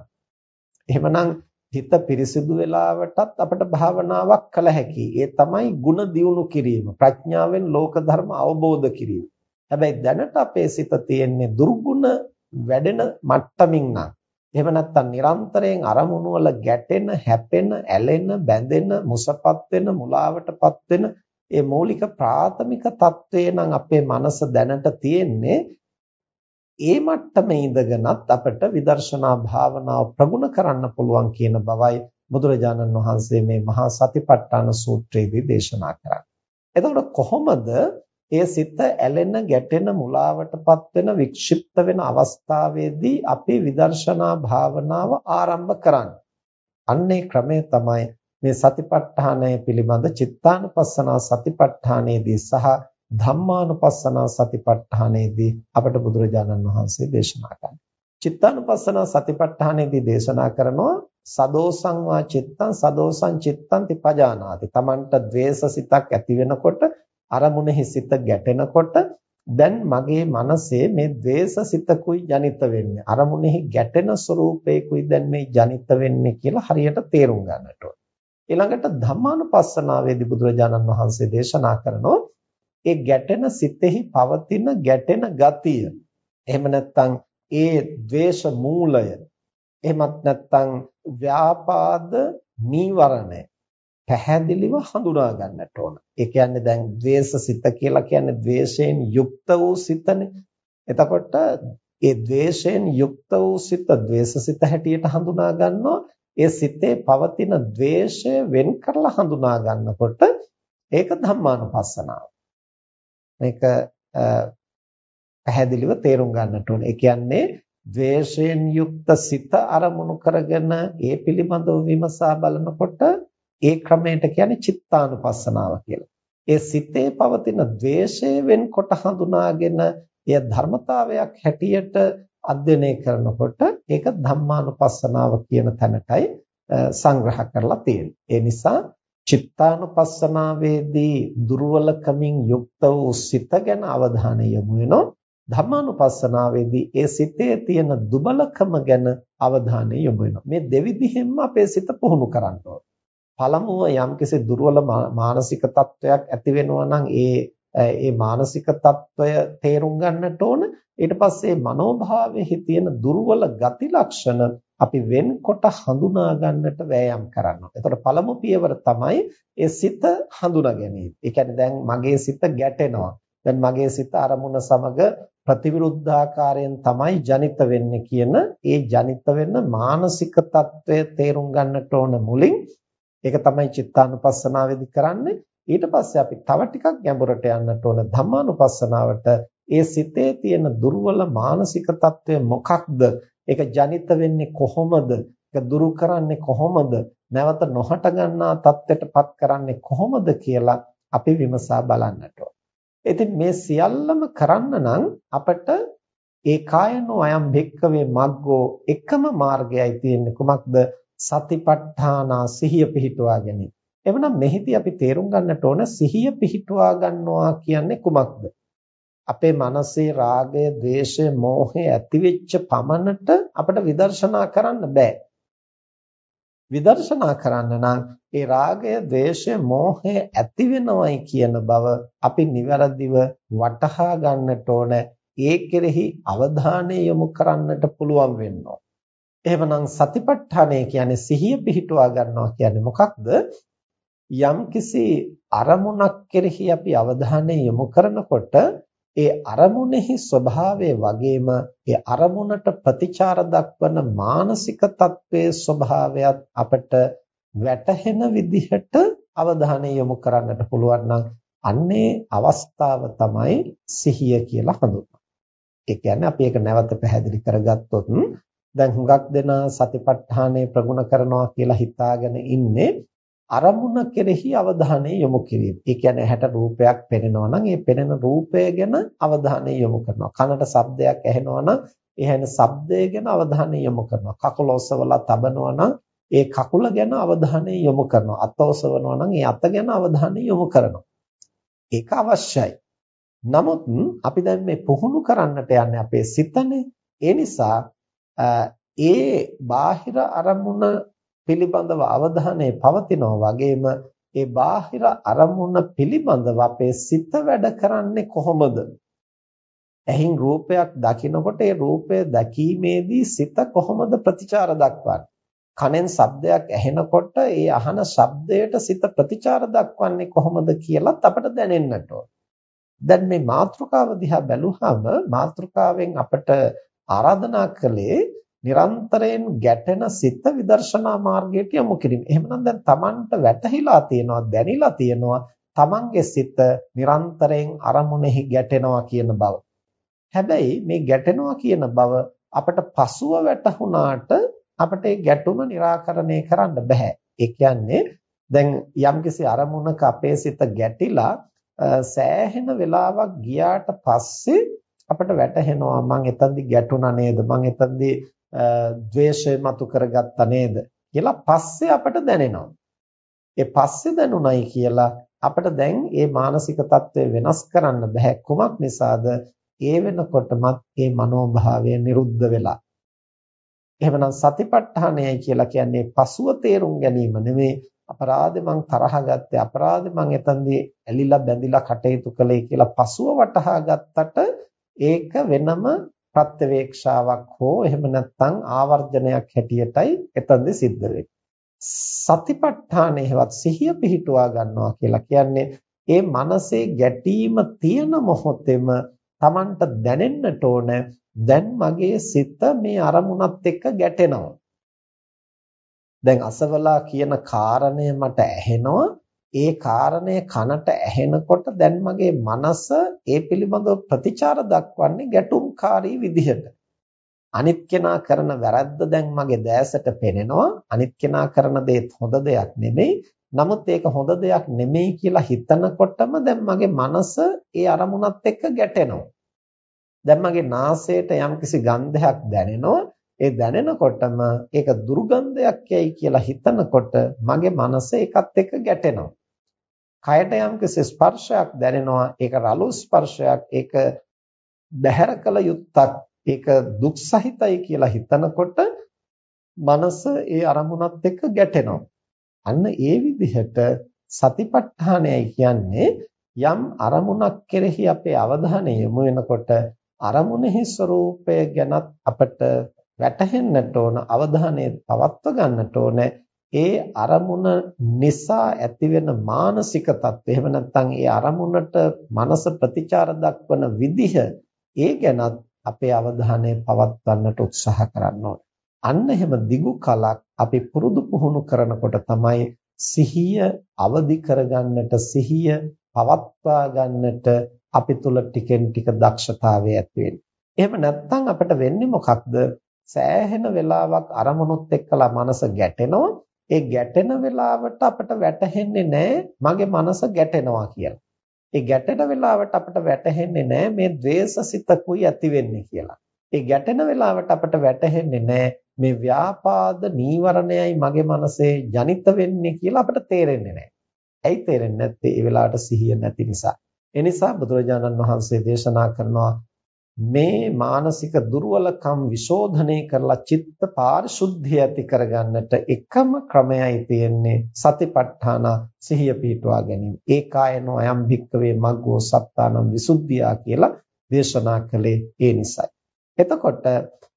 A: එහෙමනම් හිත පිරිසිදු වෙලාවටත් අපට භාවනාවක් කළ හැකි. ඒ තමයි ಗುಣ දියුණු කිරීම. ප්‍රඥාවෙන් ලෝක ධර්ම අවබෝධ කිරීම. හැබැයි දැනට අපේ සිත තියෙන්නේ දුර්ගුණ වැඩෙන මට්ටමින් නම් එහෙම නැත්නම් නිරන්තරයෙන් අරමුණු වල ගැටෙන, හැපෙන, ඇලෙන, බැඳෙන, මුසපත් වෙන, මුලාවටපත් වෙන ඒ මූලික ප්‍රාථමික తත්වේ නම් අපේ මනස දැනට තියෙන්නේ ඒ මට්ටමේ ඉඳගෙනත් අපිට විදර්ශනා භාවනාව ප්‍රගුණ කරන්න පුළුවන් කියන බවයි බුදුරජාණන් වහන්සේ මේ මහා සතිපට්ඨාන සූත්‍රයේදී දේශනා කරන්නේ. එතකොට කොහොමද ඒ සිත ඇලෙන ගැටෙන මුලාවටපත් වෙන වික්ෂිප්ත වෙන අවස්ථාවේදී අපි විදර්ශනා භාවනාව ආරම්භ කරන්නේ. අන්නේ ක්‍රමය තමයි මේ සතිපට්ඨානය පිළිබඳ චිත්තානුපස්සනා සතිපට්ඨානයේදී සහ ධම්මානුපස්සනා සතිපට්ඨානයේදී අපට බුදුරජාණන් වහන්සේ දේශනා කරනවා. චිත්තානුපස්සනා සතිපට්ඨානයේදී දේශනා කරනවා සදෝසං වා චිත්තං සදෝසං චිත්තං තිපජානාති. Tamanta ද්වේෂ සිතක් ඇති වෙනකොට අරමුණෙහි සිත ගැටෙනකොට දැන් මගේ මනසේ මේ द्वेष සිතකුයි ජනිත වෙන්නේ අරමුණෙහි ගැටෙන ස්වરૂපයකුයි දැන් මේ ජනිත වෙන්නේ කියලා හරියට තේරුම් ගන්නට ඊළඟට ධම්මානුපස්සනාවේදී බුදුරජාණන් වහන්සේ දේශනා කරනවා ඒ ගැටෙන සිතෙහි පවතින ගැටෙන ගතිය. එහෙම නැත්නම් ඒ द्वේෂ මූලය. එහෙමත් නැත්නම් ව්‍යාපාද නීවරණය පැහැදිලිව හඳුනා ගන්නට ඕන. ඒ කියන්නේ දැන් ද්වේෂසිත කියලා කියන්නේ ද්වේෂයෙන් යුක්ත වූ සිතනේ. එතකොට ඒ ද්වේෂයෙන් යුක්ත වූ සිත ද්වේෂසිත හැටියට හඳුනා ගන්නවා. ඒ සිතේ පවතින ද්වේෂය වෙන් කරලා හඳුනා ගන්නකොට ඒක ධම්මානුපස්සනාව. මේක පැහැදිලිව තේරුම් ගන්නට ඕනේ. ඒ කියන්නේ ද්වේෂයෙන් යුක්ත සිත අරමුණු කරගෙන ඒ පිළිබඳව විමසා බලනකොට ඒ ක්‍රමයට කියන්නේ චිත්තානුපස්සනාව කියලා. ඒ සිතේ පවතින द्वේෂය වෙන්කොට හඳුනාගෙන එය ධර්මතාවයක් හැටියට අධ්‍යයනය කරනකොට ඒක ධම්මානුපස්සනාව කියන තැනටයි සංග්‍රහ කරලා තියෙන්නේ. ඒ නිසා චිත්තානුපස්සනාවේදී දුර්වලකමින් යුක්ත වූ සිත ගැන අවධානය යොමු වෙනවා. ධම්මානුපස්සනාවේදී ඒ සිතේ තියෙන දුබලකම ගැන අවධානය යොමු වෙනවා. මේ දෙවිධයෙන්ම අපේ සිත පුහුණු කරන්න ඕන. පළමුව යම්කිසි දුර්වල මානසික තත්වයක් ඇති වෙනවා නම් ඒ ඒ මානසික తত্ত্বය තේරුම් ගන්නට ඕන ඊට පස්සේ මනෝභාවයේ තියෙන දුර්වල ගති ලක්ෂණ අපි වෙන්කොට හඳුනා ගන්නට වෑයම් කරනවා. එතකොට පළමු පියවර තමයි ඒ සිත හඳුනා ගැනීම. ඒ කියන්නේ දැන් මගේ සිත ගැටෙනවා. දැන් මගේ සිත අරමුණ සමග ප්‍රතිවිරුද්ධාකාරයෙන් තමයි ජනිත වෙන්නේ කියන ඒ ජනිත වෙන්න මානසික తත්වය තේරුම් ගන්නට ඕන මුලින්. ඒක තමයි චිත්තානුපස්සනාවේදී කරන්නේ. ඊට පස්සේ අපි තව ටිකක් ගැඹුරට යන්නට ඕන ධම්මානුපස්සනාවට ඒ සිතේ තියෙන දුර්වල මානසික తත්වය මොකක්ද ඒක ජනිත වෙන්නේ කොහොමද? ඒක දුරු කරන්නේ කොහොමද? නැවත නොහට ගන්නා தත්ත්වයටපත් කරන්නේ කොහොමද කියලා අපි විමසා බලන්නට ඕන. ඉතින් මේ සියල්ලම කරන්න නම් අපට ඒ කායනෝ අයම් භික්කවේ මග්ගෝ එකම මාර්ගයයි තියෙන්නේ කුමක්ද සතිපට්ඨානා සිහිය පිහිටුවා ගැනීම. එවනම් මෙහිදී අපි තේරුම් ගන්නට ඕන සිහිය පිහිටුවා ගන්නවා කියන්නේ කුමක්ද? අපේ මනසේ රාගය, ద్వේෂය, මෝහය ඇතිවෙච්ච පමණට අපිට විදර්ශනා කරන්න බෑ. විදර්ශනා කරන්න නම් ඒ රාගය, ద్వේෂය, මෝහය ඇති වෙනවයි කියන බව අපි નિවරදිව වටහා ගන්නට ඕන. ඒ කෙරෙහි අවධානය යොමු කරන්නට පුළුවන් වෙනවා. එහෙමනම් සතිපට්ඨානය කියන්නේ සිහිය පිහිටුවා ගන්නවා කියන්නේ මොකක්ද? යම්කිසි අරමුණක් කෙරෙහි අපි අවධානය යොමු කරනකොට ඒ අරමුණෙහි ස්වභාවය වගේම ඒ අරමුණට ප්‍රතිචාර දක්වන මානසික තත්වයේ ස්වභාවයත් අපට වැටහෙන විදිහට අවධානය යොමු කරන්නට පුළුවන් නම් අන්නේ අවස්ථාව තමයි සිහිය කියලා හඳුන්වන්නේ. ඒ කියන්නේ අපි ඒක නැවත පැහැදිලි කරගත්තොත් දැන් හුඟක් දෙනා සතිපට්ඨානය ප්‍රගුණ කරනවා කියලා හිතාගෙන ඉන්නේ අරමුණ කෙරෙහි අවධානය යොමු කිරීම. ඒ කියන්නේ ඇහැට රූපයක් පෙනෙනවා නම් ඒ පෙනෙන රූපය ගැන අවධානය යොමු කරනවා. කනට ශබ්දයක් ඇහෙනවා නම් ඒ ඇහෙන ශබ්දය ගැන අවධානය යොමු කරනවා. කකුල ඔසවලා තබනවා නම් ඒ කකුල ගැන අවධානය යොමු කරනවා. අත ඔසවනවා නම් ඒ අත ගැන අවධානය යොමු කරනවා. ඒක අවශ්‍යයි. නමුත් අපි දැන් මේ පුහුණු කරන්නට යන්නේ අපේ සිතනේ. ඒ නිසා ඒ බාහිර අරමුණ පිළිබඳව අවධානය පවතිනවා වගේම ඒ බාහිර අරමුණ පිළිබඳව අපේ සිත වැඩ කරන්නේ කොහොමද? ඇහින් රූපයක් දකිනකොට ඒ රූපය දැකීමේදී සිත කොහොමද ප්‍රතිචාර දක්වන්නේ? කනෙන් ශබ්දයක් ඇහෙනකොට ඒ අහන ශබ්දයට සිත ප්‍රතිචාර දක්වන්නේ කොහොමද කියලත් අපට දැනෙන්නට ඕන. දැන් මේ මාතෘකාව දිහා බැලුවහම මාතෘකාවෙන් අපට ආරාධනා කළේ නිරන්තරයෙන් ගැටෙන සිත විදර්ශනා මාර්ගයට යොමු කිරීම. එහෙමනම් දැන් Tamanට වැටහිලා තියෙනවා දැනිලා තියෙනවා Tamanගේ සිත නිරන්තරයෙන් අරමුණෙහි ගැටෙනවා කියන බව. හැබැයි මේ ගැටෙනවා කියන බව අපට පසුව වැටහුණාට අපිට ඒ ගැටුම निराකරණය කරන්න බෑ. ඒ කියන්නේ දැන් යම්කිසි අරමුණක අපේ සිත ගැටිලා සෑහෙන වෙලාවක් ගියාට පස්සේ අපිට වැටහෙනවා මං එතනදි ගැටුණා නේද මං එතනදි ද්වේෂය මතු කරගත්තා නේද කියලා පස්සේ අපට දැනෙනවා. ඒ පස්සේ දැනුණයි කියලා අපිට දැන් මේ මානසික தત્ත්වය වෙනස් කරන්න බෑ කුමක් නිසාද? ඒ වෙනකොටමත් මේ මනෝභාවය නිරුද්ධ වෙලා. එහෙමනම් සතිපට්ඨානයයි කියලා කියන්නේ පසුව තේරුම් ගැනීම නෙමෙයි. අපරාධේ මං තරහ ගත්තේ අපරාධේ මං එතනදී ඇලිලා බැඳිලා කටයුතු කළේ කියලා පසුව වටහා ගත්තට ඒක වෙනම ප්‍රත්‍යවේක්ෂාවක් හෝ එහෙම නැත්නම් ආවර්ජනයක් හැටියටයි එතනදී සිද්ධ වෙන්නේ. සතිපට්ඨානයේවත් සිහිය පිහිටුවා ගන්නවා කියලා කියන්නේ ඒ මනසේ ගැටීම තියෙන මොහොතේම Tamanට දැනෙන්නට ඕන දැන් මගේ සිත මේ අරමුණත් එක්ක ගැටෙනවා. දැන් අසවලා කියන කාරණය මට ඇහෙනවා. ඒ කාරණය කනට ඇහෙනකොට දැන් මගේ මනස ඒ පිළිබඳව ප්‍රතිචාර දක්වන්නේ ගැටුම්කාරී විදිහට. අනිත් කෙනා කරන වැරද්ද දැන් මගේ දැසට පෙනෙනවා. අනිත් කෙනා කරන දේත් හොඳ දෙයක් නෙමෙයි. නමුත් ඒක හොඳ දෙයක් නෙමෙයි කියලා හිතනකොටම දැන් මගේ මනස ඒ අරමුණත් එක්ක ගැටෙනවා. දැන් මගේ නාසයට යම්කිසි ගන්ධයක් දැනෙනවා. ඒ දැනෙනකොටම ඒක දුර්ගන්ධයක් යයි කියලා හිතනකොට මගේ මනස ඒකත් එක්ක ගැටෙනවා. කයට යම්කිසි ස්පර්ශයක් දැනෙනවා. ඒක රළු ස්පර්ශයක්. ඒක බැහැර කළ යුත්තක්. ඒක දුක් සහිතයි කියලා හිතනකොට මනස ඒ අරමුණත් එක්ක ගැටෙනවා. අන්න ඒ විදිහට සතිපට්ඨානයයි කියන්නේ යම් අරමුණක් කෙරෙහි අපේ අවධානය යොමු වෙනකොට අරමුණෙහි ස්වરૂපය ගැනත් අපට වැටහෙන්නට ඕන අවධානය පවත්ව ගන්නට ඕන ඒ අරමුණ නිසා ඇතිවෙන මානසික තත්ත්වය එහෙම නැත්නම් ඒ අරමුණට මනස ප්‍රතිචාර දක්වන විදිහ ඒ ගැනත් අපේ අවධානය පවත්වන්නට උත්සාහ කරන්න ඕන. අන්න එහෙම දිගු කලක් අපි පුරුදු පුහුණු කරනකොට තමයි සිහිය අවදි කරගන්නට සිහිය පවත්වා ගන්නට අපි තුල ටිකෙන් ටික දක්ෂතාවය ඇති වෙන්නේ. එහෙම නැත්නම් අපිට වෙන්නේ මොකක්ද? සෑහෙන වෙලාවක් අරමුණුත් එක්කලා මනස ගැටෙනවා. ඒ ගැටෙන වෙලාවට අපිට වැටහෙන්නේ නැහැ මගේ මනස ගැටෙනවා කියලා. ඒ ගැටෙන වෙලාවට අපිට වැටහෙන්නේ නැහැ මේ द्वේෂසිතකුයි ඇති වෙන්නේ කියලා. ඒ ගැටෙන වෙලාවට අපිට වැටහෙන්නේ නැහැ මේ ව්‍යාපාද නීවරණයයි මගේ මනසේ ජනිත වෙන්නේ කියලා අපිට තේරෙන්නේ නැහැ. ඇයි තේරෙන්නේ නැත්තේ? ඒ වෙලාවට සිහිය නැති නිසා. එනිසා බුදුරජාණන් වහන්සේ දේශනා කරනවා මේ මානසික දුර්වලකම් විශෝධනය කරලා චිත්ත පාරිශුද්ධිය ඇති කරගන්නට එකම ක්‍රමයයි තියෙන්නේ සතිපට්ඨාන සිහිය පිහිටුවා ගැනීම. ඒකායනෝ අයම් භික්කවේ මග්ගෝ සත්තානම් විසුද්ධියා කියලා දේශනා කළේ ඒ නිසයි. එතකොට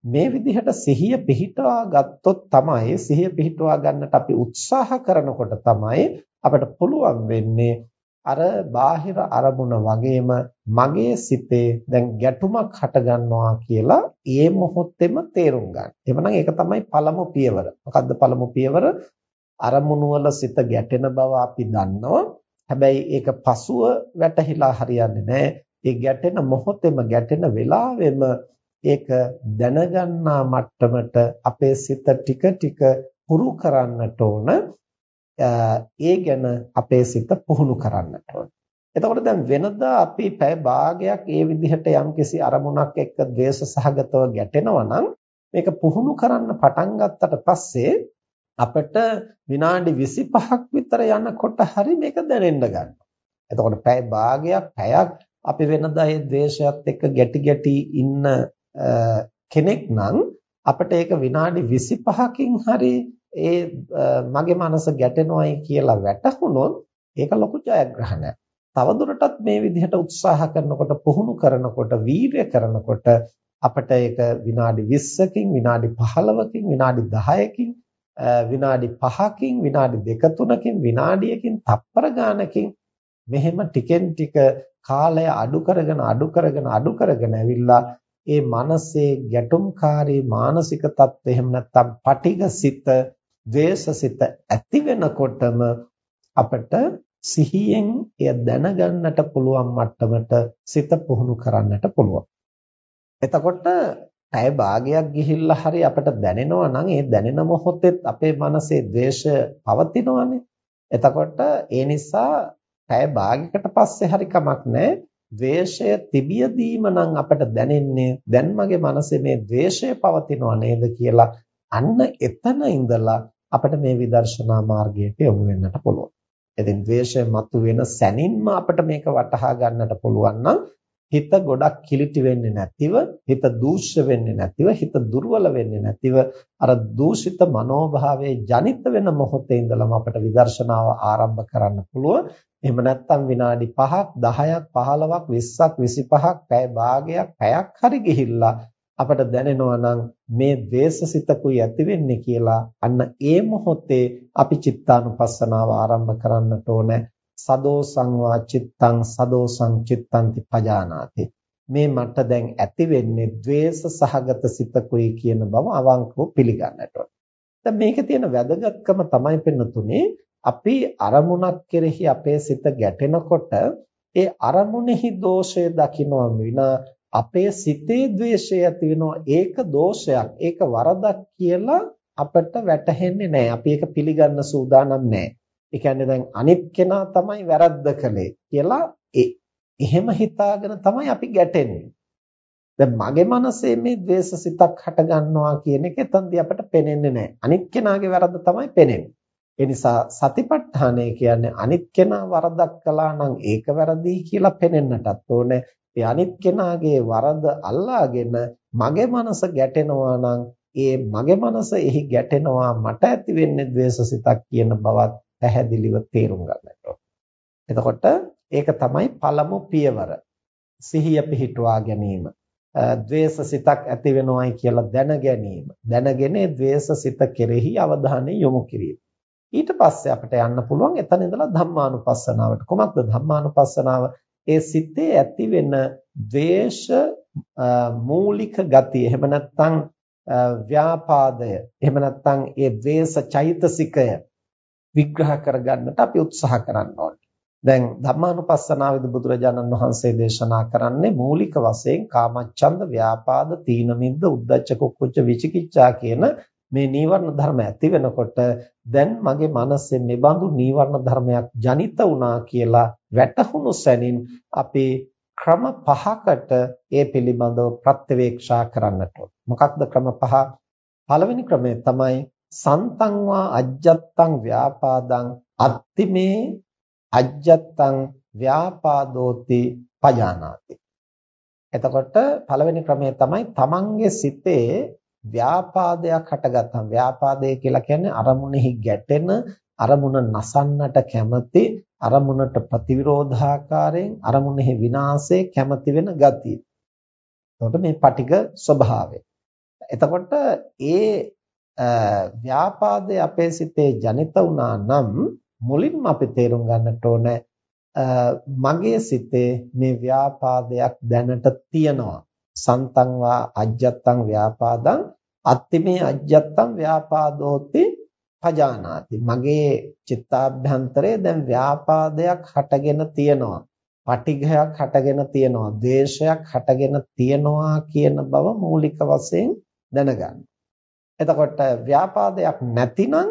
A: මේ විදිහට සිහිය පිහිටවා ගත්තොත් තමයි සිහිය පිහිටවා ගන්නට අපි උත්සාහ කරනකොට තමයි අපිට පුළුවන් වෙන්නේ අර බාහිර අරමුණ වගේම මගේ සිතේ දැන් ගැටුමක් හටගන්නවා කියලා ඒ මොහොතේම තේරුම් ගන්න. එhmenan ඒක තමයි පළමු පියවර. මොකද්ද පළමු පියවර? අරමුණු වල සිත ගැටෙන බව අපි දන්නවා. හැබැයි ඒක පසුව වැටහිලා හරියන්නේ නැහැ. ඒ ගැටෙන මොහොතේම ගැටෙන වෙලාවෙම ඒක දැනගන්නා මට්ටමට අපේ සිත ටික ටික පුරු කරන්නට ඕන ඒ ගැන අපේ සිත පුහුණු කරන්නට ඕනේ. එතකොට දැන් වෙනදා අපි පැය භාගයක් ඒ විදිහට යම්කිසි අරමුණක් එක්ක ද්වේෂ සහගතව ගැටෙනවා නම් මේක පුහුණු කරන්න පටන් ගත්තට පස්සේ අපිට විනාඩි 25ක් විතර යනකොට හරි මේක දැනෙන්න ගන්නවා. එතකොට පැය භාගයක් පැයක් අපි වෙනදා ඒ ද්වේෂයත් එක්ක ගැටි ගැටි ඉන්න කෙනෙක් නම් අපිට ඒක විනාඩි 25කින් හරි ඒ මගේ මනස ගැටෙනවයි කියලා වැටහුනොත් ඒක ලොකු ජයග්‍රහණයක්. තවදුරටත් මේ විදිහට උත්සාහ කරනකොට පුහුණු කරනකොට වීර්ය කරනකොට අපිට ඒක විනාඩි 20කින් විනාඩි 15කින් විනාඩි 10කින් විනාඩි 5කින් විනාඩි 2 3කින් විනාඩියකින් තප්පර ගානකින් මෙහෙම ටිකෙන් ටික කාලය අඩු කරගෙන අඩු කරගෙන අඩු කරගෙන ඇවිල්ලා ඒ මනසේ ගැටුම්කාරී මානසික තත්ත්ව එහෙම නැත්නම් පටිඝසිත, ද්වේෂසිත ඇති වෙනකොටම අපිට සිහියෙන් එය දැනගන්නට පුළුවන් මට්ටමට සිත පුහුණු කරන්නට පුළුවන්. එතකොට පැය භාගයක් ගිහිල්ලා හරි අපිට දැනෙනවා නම් ඒ දැනෙන මොහොතෙත් අපේ මනසේ ද්වේෂය පවතිනවානේ. එතකොට ඒ නිසා පැය භාගයකට පස්සේ හරි කමක් නැහැ. ද්වේෂය තිබියදීම නම් අපට දැනෙන්නේ දැන් මගේ මනසේ මේ ද්වේෂය පවතිනව නේද කියලා අන්න එතන ඉඳලා අපිට මේ විදර්ශනා මාර්ගයට යොමු වෙන්නට පුළුවන්. ඉතින් ද්වේෂය මතුවෙන සැනින්ම අපිට මේක වටහා ගන්නට පුළුවන් නම් හිත ගොඩක් කිලිටි වෙන්නේ නැතිව හිත දූෂ්‍ය වෙන්නේ නැතිව හිත දුර්වල වෙන්නේ නැතිව අර දූෂිත මනෝභාවයේ ජනිත වෙන මොහොතේ ඉඳලම අපිට විදර්ශනාව ආරම්භ කරන්න පුළුවන් එහෙම නැත්නම් විනාඩි 5ක් 10ක් 15ක් 20ක් 25ක් පැය භාගයක් පැයක් හරි ගිහිල්ලා අපට දැනෙනවා නම් මේ ද්වේෂසිතකුයි ඇති වෙන්නේ කියලා අන්න ඒ මොහොතේ අපි චිත්තානුපස්සනාව ආරම්භ කරන්නට ඕනේ සදෝසං වා චිත්තං සදෝසං චිත්තන්ති පජානාති මේ මට දැන් ඇති වෙන්නේ द्वේෂ සහගත සිතකුයි කියන බව අවංකව පිළිගන්නට ඕන. දැන් මේකේ තියෙන වැදගත්කම තමයි පෙන්නතුනේ අපි අරමුණක් කෙරෙහි අපේ සිත ගැටෙනකොට ඒ අරමුණෙහි දෝෂය දකිනවා විනා අපේ සිතේ द्वේෂය ඇති වෙනවා ඒක දෝෂයක් ඒක වරදක් කියලා අපට වැටහෙන්නේ නැහැ. අපි ඒක පිළිගන්න සූදානම් නැහැ. ඒ කියන්නේ දැන් අනිත් කෙනා තමයි වැරද්ද කළේ කියලා එහෙම හිතාගෙන තමයි අපි ගැටෙන්නේ. දැන් මගේ මනසේ මේ ද්වේෂසිතක් හට ගන්නවා කියන එක එතනදී අපිට පේන්නේ නැහැ. අනිත් කෙනාගේ වැරද්ද තමයි පේන්නේ. ඒ නිසා සතිපට්ඨානය කියන්නේ අනිත් කෙනා වරදක් කළා නම් ඒක වැරදි කියලා පේනෙන්නටත් ඕනේ. ඒ අනිත් කෙනාගේ වරද අල්ලාගෙන මගේ මනස ගැටෙනවා නම් ඒ මගේ මනස එහි ගැටෙනවා මට ඇති වෙන්නේ ද්වේෂසිතක් කියන බවත් පැහැදිලිව තේරුම් ගන්නට එතකොට ඒක තමයි පළමු පියවර. සිහිය පිහිටුවා ගැනීම. ද්වේෂසිතක් ඇති වෙනවයි කියලා දැන ගැනීම. දැනගෙන ද්වේෂසිත කෙරෙහි අවධානය යොමු කිරීම. ඊට පස්සේ අපිට යන්න පුළුවන් එතන ඉඳලා ධම්මානුපස්සනාවට. කොහොමද ධම්මානුපස්සනාව? ඒ සිතේ ඇති වෙන ද්වේෂ මූලික ගතිය. එහෙම නැත්නම් ව්‍යාපාදය. එහෙම නැත්නම් ඒ ද්වේෂ චෛතසිකය විග්‍රහ කරගන්නට අපි උත්සාහ කරන්න ඕනේ. දැන් ධම්මානුපස්සනාවේදී බුදුරජාණන් වහන්සේ දේශනා කරන්නේ මූලික වශයෙන් කාමච්ඡන්ද, ව්‍යාපාද, තීන මිද්ද, උද්ධච්ච කුක්කුච්ච විචිකිච්ඡා කියන මේ නීවරණ ධර්ම ඇති වෙනකොට දැන් මගේ මනසේ මෙබඳු නීවරණ ධර්මයක් ජනිත වුණා කියලා වැටහුණු සැනින් අපි ක්‍රම පහකට ඒ පිළිබඳව ප්‍රත්‍යවේක්ෂා කරන්නට ඕන. මොකක්ද ක්‍රම පහ? පළවෙනි ක්‍රමය තමයි සන්තං වා අජ්ජත්තං ව්‍යාපාදං අත්තිමේ අජ්ජත්තං ව්‍යාපාදෝති පජානාති එතකොට පළවෙනි ක්‍රමය තමයි තමන්ගේ සිතේ ව්‍යාපාදයක් හටගත්තම් ව්‍යාපාදය කියලා කියන්නේ අරමුණෙහි ගැටෙන අරමුණ නසන්නට කැමති අරමුණට ප්‍රතිවිරෝධාකාරයෙන් අරමුණෙහි විනාශේ කැමති වෙන ගතිය. එතකොට මේ පටික ස්වභාවය. එතකොට ඒ ව්‍යාපාදේ අපේ සිතේ ජනිත වුණා නම් මුලින්ම අපි තේරුම් ගන්නට ඕන මගේ සිතේ මේ ව්‍යාපාදයක් දැනට තියෙනවා සන්තං වා අජ්ජත්තං ව්‍යාපාදං අත්තිමේ අජ්ජත්තං ව්‍යාපාදෝති පජානාති. මගේ චිත්තාභ්‍යන්තරේ දැන් ව්‍යාපාදයක් හටගෙන තියෙනවා. පටිඝයක් හටගෙන තියෙනවා. ද්වේෂයක් හටගෙන තියෙනවා කියන බව මූලික වශයෙන් දැනගන්න. එතකොට ව්‍යාපාදයක් නැතිනම්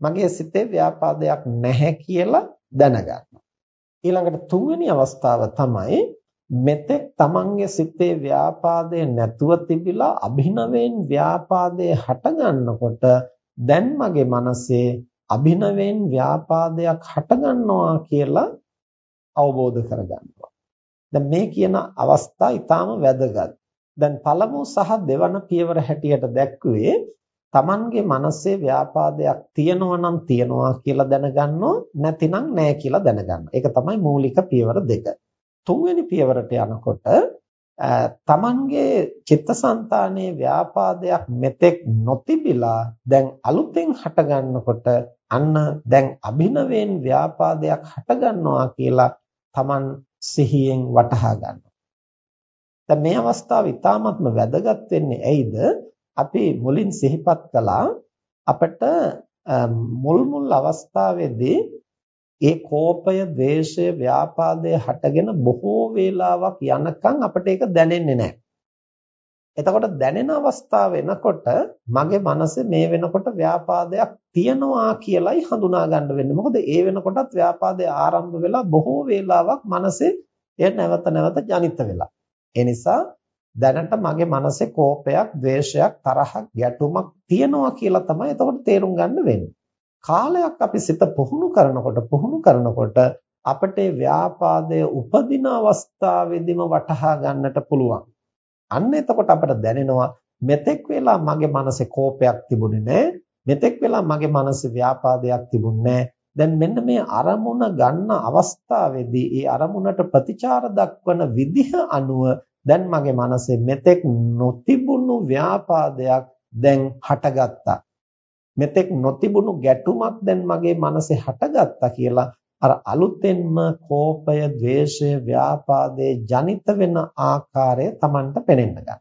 A: මගේ සිතේ ව්‍යාපාදයක් නැහැ කියලා දැනගන්නවා. ඊළඟට තුන්වෙනි අවස්ථාව තමයි මෙතෙක් තමන්ගේ සිතේ ව්‍යාපාදය නැතුව තිබිලා අභිනවයෙන් ව්‍යාපාදය හටගන්නකොට දැන් මගේ මනසේ අභිනවෙන් ව්‍යාපාදයක් හටගන්නවා කියලා අවබෝධ කරගන්නවා. දැන් මේ කියන අවස්ථා ඊටාම වැදගත්. දැන් පළමු සහ දෙවන පියවර හැටියට දැක්කුවේ Tamanගේ මනසේ ව්‍යාපාදයක් තියෙනවා නම් තියෙනවා කියලා දැනගන්නෝ නැතිනම් නැහැ කියලා දැනගන්න. ඒක තමයි මූලික පියවර දෙක. තුන්වෙනි පියවරට යනකොට තමන්ගේ චිත්තසංතානයේ ව්‍යාපාදයක් මෙතෙක් නොතිබිලා දැන් අලුතෙන් හටගන්නකොට අන්න දැන් අභිනවෙන් ව්‍යාපාදයක් හටගන්නවා කියලා තමන් සිහියෙන් වටහා ගන්නවා. දැන් මේ අවස්ථාව ඉතාමත්ම වැදගත් වෙන්නේ ඇයිද? අපි මුලින් සිහිපත් කළා අපිට මුල් මුල් අවස්ථාවේදී ඒ කෝපය, ද්වේෂය, ව්‍යාපාදය හටගෙන බොහෝ වේලාවක් යනකම් අපිට ඒක දැනෙන්නේ නැහැ. එතකොට දැනෙන අවස්ථාව වෙනකොට මගේ මනසේ මේ වෙනකොට ව්‍යාපාදයක් තියනවා කියලයි හඳුනා ගන්න වෙන්නේ. මොකද ඒ වෙනකොටත් ව්‍යාපාදය ආරම්භ වෙලා බොහෝ වේලාවක් මනසේ එය නැවත නැවත ජනිත වෙලා. ඒ නිසා දැනට මගේ මනසේ කෝපයක්, ද්වේෂයක්, තරහක්, ගැටුමක් තියනවා කියලා තමයි එතකොට තේරුම් ගන්න වෙන්නේ. කාලයක් අපි සිත පුහුණු කරනකොට පුහුණු කරනකොට අපට ව්‍යාපාදය උපදින අවස්ථාවේදීම වටහා ගන්නට පුළුවන්. අන්න එතකොට අපට දැනෙනවා මෙතෙක් වෙලා මගේ මනසේ කෝපයක් තිබුණේ නැහැ. මෙතෙක් වෙලා මගේ මනසේ ව්‍යාපාදයක් තිබුණේ දැන් මෙන්න මේ අරමුණ ගන්න අවස්ථාවේදී ඒ අරමුණට ප්‍රතිචාර දක්වන විදිහ අනුව දැන් මගේ මනසේ මෙතෙක් නොතිබුණු ව්‍යාපාදයක් දැන් හටගත්තා. මෙතෙක් නොතිබුණු ගැටුමක් දැන් මගේ මනසේ හටගත්තා කියලා අර අලුතෙන්ම කෝපය, ద్వේෂය, ව්‍යාපාදේ ජනිත වෙන ආකාරය Tamanට පේනෙන්න ගන්න.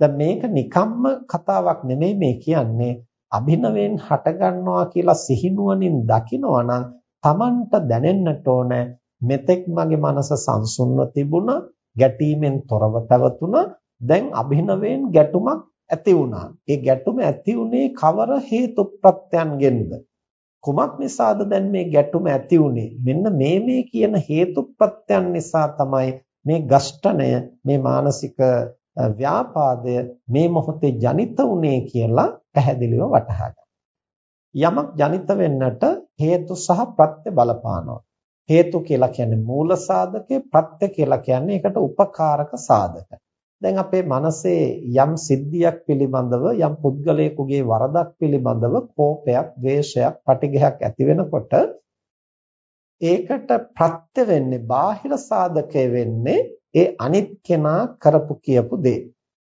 A: දැන් මේක නිකම්ම කතාවක් නෙමෙයි මේ කියන්නේ අභිනවෙන් හටගන්නවා කියලා සිහිනුවණින් දකිනවා නම් Tamanට දැනෙන්නට ඕන මෙතෙක් මගේ මනස සංසුන්ව තිබුණා ගැටීමෙන් තොරව පැවතුණා දැන් අභිනවෙන් ගැටුමක් ඇති වුණා. ඒ ගැටුම ඇති උනේ කවර හේතු ප්‍රත්‍යයන්ගෙන්ද? කුමක් නිසාද දැන් මේ ගැටුම ඇති උනේ? මෙන්න මේ මේ කියන හේතු ප්‍රත්‍යයන් නිසා තමයි මේ ගෂ්ඨණය, මේ මානසික ව්‍යාපාදය මේ මොහොතේ ජනිත උනේ කියලා පැහැදිලිව වටහා යමක් ජනිත වෙන්නට හේතු සහ ප්‍රත්‍ය බලපානවා. හේතු කියලා කියන්නේ මූල සාධකේ, ප්‍රත්‍ය කියලා කියන්නේ ඒකට උපකාරක සාධක. දැන් අපේ මනසේ යම් සිද්ධියක් පිළිබඳව යම් පුද්ගලයෙකුගේ වරදක් පිළිබඳව කෝපයක්, ද්වේෂයක්, පටිඝයක් ඇති වෙනකොට ඒකට ප්‍රත්‍ය වෙන්නේ බාහිර සාධකය වෙන්නේ ඒ අනිත් කෙනා කරපු කියපු දේ.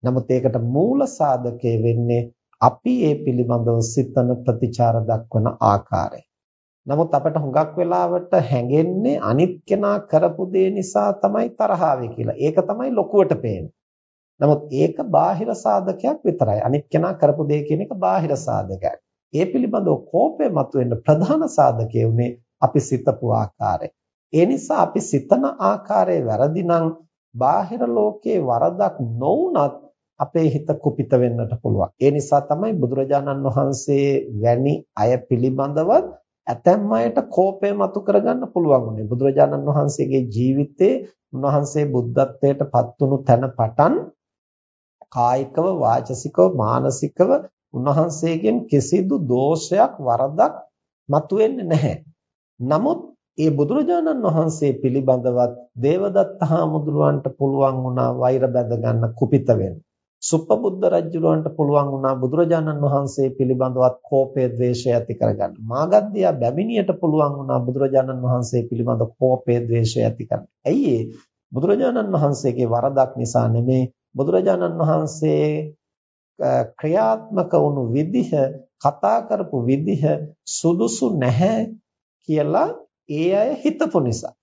A: නමුත් ඒකට මූල සාධකය වෙන්නේ අපි ඒ පිළිබඳව සිතන ප්‍රතිචාර දක්වන ආකාරය. නමුත් අපිට හුඟක් වෙලාවට හැඟෙන්නේ අනිත් කෙනා කරපු දේ නිසා තමයි තරහ කියලා. ඒක තමයි ලොකුවට පේන්නේ. නමුත් ඒක බාහිර සාධකයක් විතරයි. අනිත් කෙනා කරපු දේ කියන එක බාහිර සාධකයක්. ඒ පිළිබඳව කෝපය මතුවෙන්න ප්‍රධාන සාධකය උනේ අපි සිතපු ආකාරය. ඒ නිසා අපි සිතන ආකාරය වැරදි නම් බාහිර ලෝකේ වරදක් නොවුනත් අපේ හිත කුපිත වෙන්නට පුළුවන්. ඒ නිසා තමයි බුදුරජාණන් වහන්සේ වැනි අය පිළිබඳවත් ඇතැම් අයට කෝපය මතු කරගන්න පුළුවන් උනේ. බුදුරජාණන් වහන්සේගේ ජීවිතේ උන්වහන්සේ බුද්ධත්වයට පත් වුණු තැන පටන් කායිකව වාචසිකව මානසිකව උන්වහන්සේගෙන් කිසිදු දෝෂයක් වරදක් මතුවෙන්නේ නැහැ. නමුත් ඒ බුදුරජාණන් වහන්සේ පිළිබඳවත් දේවදත්ත හාමුදුරුවන්ට පුළුවන් වුණා වෛර බැඳ ගන්න කුපිත වෙන්න. සුප්පබුද්ධ රජුලන්ට පුළුවන් වුණා බුදුරජාණන් වහන්සේ පිළිබඳවත් කෝපය ද්වේෂය ඇති කරගන්න. මාගද්දියා බැමිණියට පුළුවන් වුණා බුදුරජාණන් වහන්සේ පිළිබඳ කෝපය ද්වේෂය ඇති කරන්න. ඇයි බුදුරජාණන් වහන්සේගේ වරදක් නිසා නෙමේ බුදුරජාණන් වහන්සේ ක්‍රියාත්මක වුණු විදිහ කතා කරපු විදිහ සුදුසු නැහැ කියලා ඒ අය හිතපු නිසා.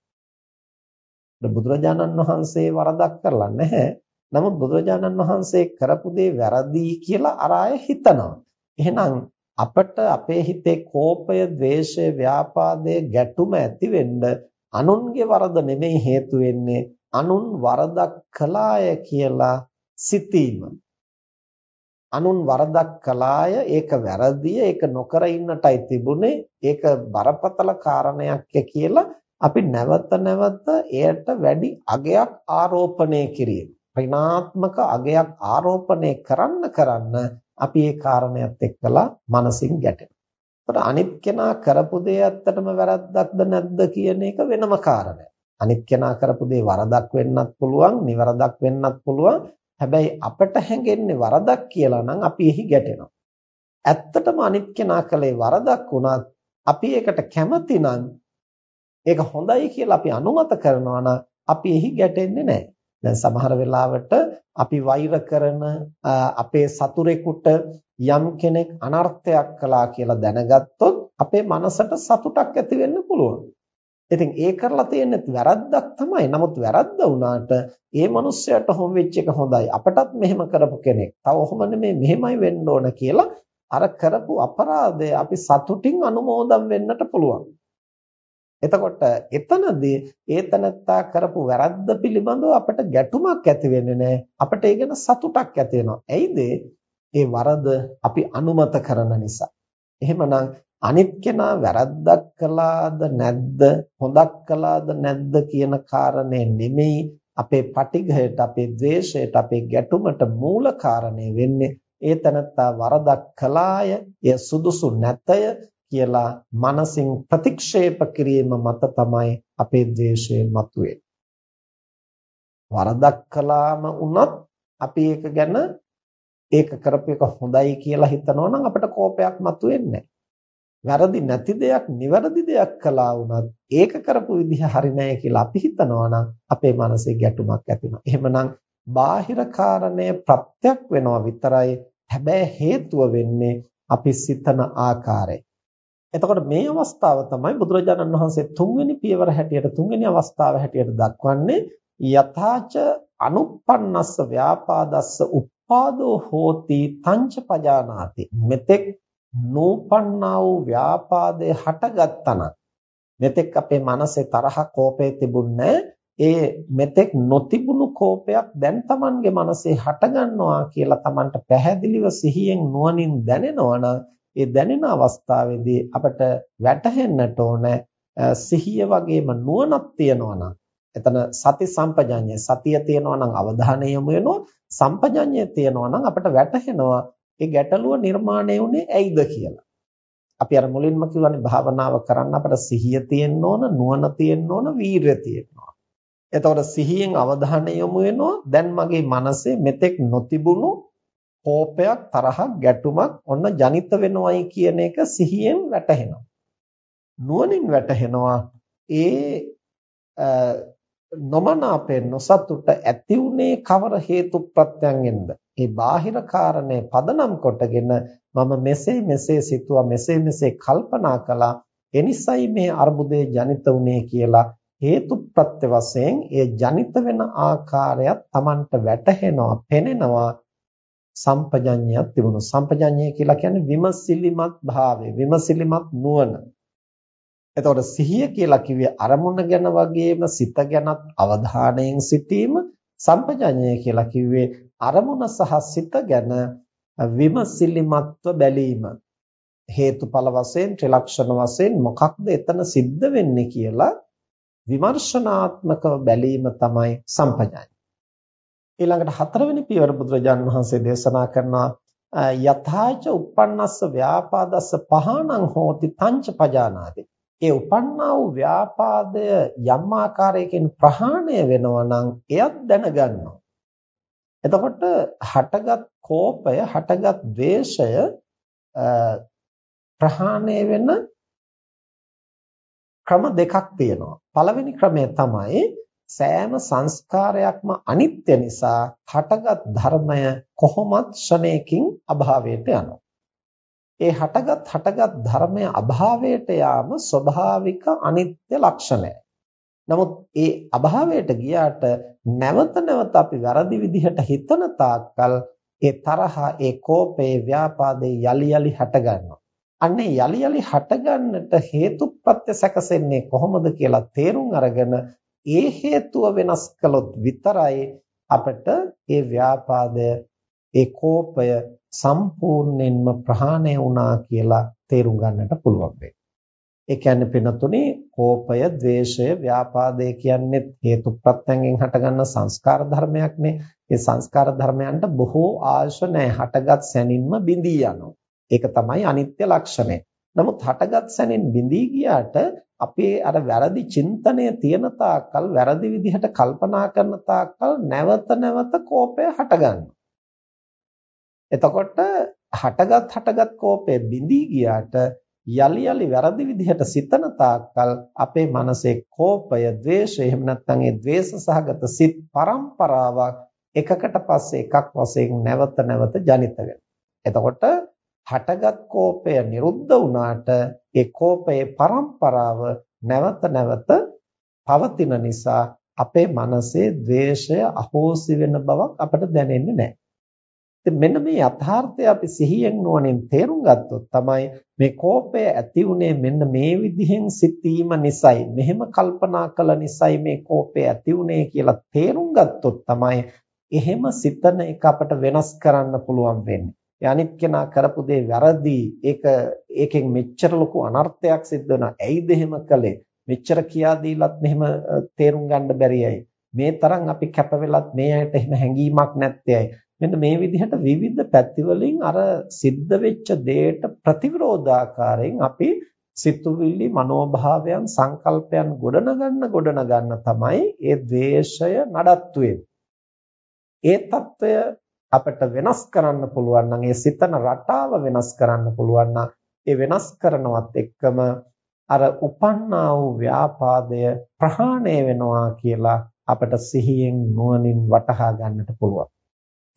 A: බුදුරජාණන් වහන්සේ වරදක් කරලා නැහැ. නමුත් බුදුරජාණන් වහන්සේ කරපු දේ වැරදි කියලා අර අය හිතනවා. එහෙනම් අපට අපේ හිතේ කෝපය, ద్వේෂය, ව්‍යාපාදය, ගැටුම ඇති වෙන්න අනුන්ගේ වරද නෙමෙයි හේතු වෙන්නේ අනුන් වරදක් කළාය කියලා සිතීම. අනුන් වරදක් කළාය ඒක වැරදිය ඒක නොකර ඉන්නටයි තිබුණේ ඒක බරපතල කාරණයක් කියලා අපි නැවත නැවත එයට වැඩි අගයක් ආරෝපණය කිරීම ඍණාත්මක අගයක් ආරෝපණය කරන්න කරන්න අපි ඒ කාරණයක් එක්කලා මනසින් ගැටෙනවා. ඒතර අනිත් කෙනා කරපු දේ ඇත්තටම වැරද්දක්ද නැද්ද කියන එක වෙනම කාරණයක්. අනිත් කෙනා කරපු දේ වරදක් වෙන්නත් පුළුවන්, නිවරදක් වෙන්නත් පුළුවන්. හැබැයි අපට හැඟෙන්නේ වරදක් කියලා නම් අපි එහි ගැටෙනවා. ඇත්තටම අනිත් කෙනා කලේ වරදක් වුණත් අපි ඒකට කැමති නම් ඒක හොඳයි කියලා අපි අනුමත කරනවා නම් අපි එහි ගැටෙන්නේ නැහැ. දැන් සමහර වෙලාවට අපි වෛර කරන අපේ සතුරෙකුට යම් කෙනෙක් අනර්ථයක් කළා කියලා දැනගත්තොත් අපේ මනසට සතුටක් ඇති වෙන්න පුළුවන්. ඉතින් ඒ කරලා තියෙන්නේ වැරද්දක් තමයි. නමුත් වැරද්ද වුණාට ඒ මනුස්සයාට හොම් වෙච්ච එක හොඳයි. අපටත් මෙහෙම කරපු කෙනෙක්. තව ඔහොම නෙමෙයි මෙහෙමයි වෙන්න ඕන කියලා අර කරපු අපරාධය අපි සතුටින් අනුමෝදන් වෙන්නට පුළුවන්. එතකොට එතනදී ඒ තනත්තා කරපු වැරද්ද පිළිබඳව අපට ගැටුමක් ඇති වෙන්නේ නැහැ. අපට ඒ ගැන සතුටක් ඇති වෙනවා. ඇයිද? ඒ වරද අපි අනුමත කරන නිසා. එහෙමනම් අනිත් කෙනා වැරද්දක් කළාද නැද්ද? හොඳක් කළාද නැද්ද කියන කාරණේ නෙමෙයි අපේ පටිඝයට අපේ ද්වේෂයට අපේ ගැටුමට මූල කාරණේ වෙන්නේ. ඒ තනත්තා වරදක් කළාය එය සුදුසු නැතය කියලා මනසින් ප්‍රතික්ෂේප කිරීම මත තමයි අපේ ද්වේෂය මතුවේ. වරදක් කළාම වුණත් අපි ඒක ගැන ඒක කරපු එක හොඳයි කියලා හිතනවා නම් අපිට කෝපයක් මතුවෙන්නේ වැරදි නැති දෙයක් නිවැරදි දෙයක් කළා වුණත් ඒක කරපු විදිහ හරි නැහැ කියලා අපි හිතනවා නම් අපේ මනසේ ගැටුමක් ඇති වෙනවා. එහෙමනම් බාහිර කාරණය ප්‍රත්‍යක් වෙනවා විතරයි හැබැයි හේතුව වෙන්නේ අපි සිතන ආකාරය. එතකොට මේ අවස්ථාව තමයි බුදුරජාණන් වහන්සේ තුන්වෙනි පියවර හැටියට තුන්වෙනි අවස්ථාව හැටියට දක්වන්නේ යථාච අනුප්පන්නස්ස ව්‍යාපාදස්ස උපාදෝ හෝති තංච පජානාති මෙතෙක් නූපන්නා වූ ව්‍යාපාදේ හටගත්තන. මෙතෙක් අපේ මනසේ තරහ කෝපය තිබුණේ ඒ මෙතෙක් නොතිබුණු කෝපයක් දැන් Tamanගේ මනසේ හටගන්නවා කියලා Tamanට පැහැදිලිව සිහියෙන් නුවණින් දැනෙනවා නම් ඒ දැනෙන අවස්ථාවේදී අපට වැටහෙන්නට ඕන සිහිය වගේම නුවණක් තියනවා නම් එතන සති සම්පජඤ්ඤය සතිය තියනවා නම් අවධානය යොමු වෙනවා. සම්පජඤ්ඤය තියනවා නම් අපට වැටහෙනවා ඒ ගැටලුව නිර්මාණය වුණේ ඇයිද කියලා. අපි අර මුලින්ම කිව්වනේ භාවනාව කරන්න අපට සිහිය තියෙන්න ඕන නුවණ තියෙන්න ඕන වීරිය තියෙන්න ඕන. එතකොට සිහියෙන් අවධානය යොමු වෙනවා දැන් මගේ මනසේ මෙතෙක් නොතිබුණු කෝපයක් තරහක් ගැටුමක් ඔන්න ජනිත වෙනවයි කියන එක සිහියෙන් වැටහෙනවා. නුවණින් වැටහෙනවා ඒ නොමනාපේ නොසතුට ඇති උනේ කවර හේතු ප්‍රත්‍යයෙන්ද? ඒ බාහිර කාරණේ පදනම් කොටගෙන මම මෙසේ මෙසේ සිතුවා මෙසේ මෙසේ කල්පනා කළා එනිසයි මේ අර්බුදේ ජනිත උනේ කියලා හේතු ප්‍රත්‍ය වශයෙන් ඒ ජනිත වෙන ආකාරයත් Tamanට වැටහෙනවා පෙනෙනවා සම්පජඤ්ඤයක් තිබුණා. සම්පජඤ්ඤය කියලා කියන්නේ විමසිලිමත් භාවය, විමසිලිමත් නුවණ. එතකොට සිහිය කියලා කිව්වේ අරමුණ ගැන වගේම සිත ගැනත් අවධානයෙන් සිටීම. සම්පජඤ්ඤය කියලා කිව්වේ අරමුණ සහ සිත ගැන විමසිලිමත්ව බැලීම. හේතුඵල වශයෙන් ත්‍රිලක්ෂණ වශයෙන් මොකක්ද එතන සිද්ධ වෙන්නේ කියලා විමර්ශනාත්මකව බැලීම තමයි සම්පජඤ්ඤය. ඊළඟට හතරවෙනි පියවර බුදුරජාන් වහන්සේ දේශනා කරනවා යථාච uppannassa ව්‍යාපාදස්ස පහණං හෝති තංච පජානාති. ඒ uppannā වූ ව්‍යාපාදය යම් ආකාරයකින් ප්‍රහාණය වෙනවා නම් එයත් දැනගන්නවා. එතකොට හටගත් කෝපය හටගත් ද්වේෂය ප්‍රහාණය වෙන ක්‍රම දෙකක් තියෙනවා. පළවෙනි ක්‍රමය තමයි සෑම සංස්කාරයක්ම අනිත්‍ය නිසා හටගත් ධර්මය කොහොමත් ෂණයකින් අභාවයට යනවා. ඒ හටගත් හටගත් ධර්මය අභාවයට යාම ස්වභාවික අනිත්‍ය ලක්ෂණයයි. නමුත් ඒ අභාවයට ගියාට නැවත නැවත අපි වැරදි විදිහට හිතන තාක්කල් ඒ තරහ ඒ කෝපේ ව්‍යාපාදේ යලි යලි හටගන්නවා. අන්නේ යලි යලි හටගන්නට හේතුප්‍රත්‍ය සැකසෙන්නේ කොහොමද කියලා තේරුම් අරගෙන ඒ හේතුව වෙනස් කළොත් විතරයි අපිට ඒ ව්‍යාපාදය ඒ කෝපය සම්පූර්ණයෙන්ම ප්‍රහාණය වුණා කියලා තේරුම් ගන්නට පුළුවන් වෙන්නේ. ඒ කියන්නේ පිනතුනේ කෝපය, ద్వේෂය, ව්‍යාපාදය කියන්නේ හේතු ප්‍රත්‍යයෙන් හටගන්න සංස්කාර ධර්මයක්නේ. ඒ සංස්කාර ධර්මයන්ට බොහෝ ආශ නැහැ. හටගත් සැනින්ම බිඳී යනවා. ඒක තමයි අනිත්‍ය ලක්ෂණය. නමුත් හටගත් සැනින් බිඳී ගියාට අපේ අර වැරදි චින්තනය තියෙන තාක්කල් වැරදි විදිහට කල්පනා කරන තාක්කල් නැවත නැවත කෝපය හටගන්නවා. එතකොට හටගත් හටගත් කෝපය බිඳී ගියාට යලි යලි වැරදි විදිහට සිතන තාක්කල් අපේ මනසේ කෝපය, ද්වේෂය, එහෙම නැත්නම් ඒ ද්වේෂ සහගත සිත් පරම්පරාවක් එකකට පස්සේ එකක් වශයෙන් නැවත නැවත ජනිත වෙනවා. එතකොට හටගත් කෝපය නිරුද්ධ වුණාට ඒ කෝපයේ පරම්පරාව නැවත නැවත පවතින නිසා අපේ මනසේ ද්වේෂය අහෝසි වෙන බවක් අපට දැනෙන්නේ නැහැ. ඉතින් මෙන්න මේ යථාර්ථය අපි සිහියෙන් නුවණින් තේරුම් ගත්තොත් තමයි මේ කෝපය ඇති උනේ මෙන්න මේ විදිහෙන් සිතීම නිසයි මෙහෙම කල්පනා කළ නිසයි මේ කෝපය ඇති උනේ කියලා තේරුම් ගත්තොත් තමයි එහෙම සිතන එක අපට වෙනස් කරන්න පුළුවන් වෙන්නේ. ඒ අනිත් කෙනා කරපු දේ වැරදි. ඒක ඒකෙන් මෙච්චර ලොකු අනර්ථයක් සිද්ධ වෙනවා. ඇයිද එහෙම කළේ? මෙච්චර කියා දීලත් මෙහෙම තේරුම් ගන්න බැරියයි. මේ තරම් අපි කැප වෙලත් මේ ඇයට එහෙම හැඟීමක් නැත්තේයි. මෙන්න මේ විදිහට විවිධ පැතිවලින් අර සිද්ධ වෙච්ච දෙයට ප්‍රතිවිරෝධාකාරයෙන් අපි සිතුවිලි මනෝභාවයන් සංකල්පයන් ගොඩනගන්න ගොඩනගන්න තමයි ඒ द्वේෂය නඩත්තු ඒ తত্ত্বය අපිට වෙනස් කරන්න පුළුවන් නම් ඒ සිතන රටාව වෙනස් කරන්න පුළුවන් ඒ වෙනස් කරනවත් එක්කම අර උපන්නා වූ ව්‍යාපාදය ප්‍රහාණය වෙනවා කියලා අපට සිහියෙන් නුවණින් වටහා ගන්නට පුළුවන්.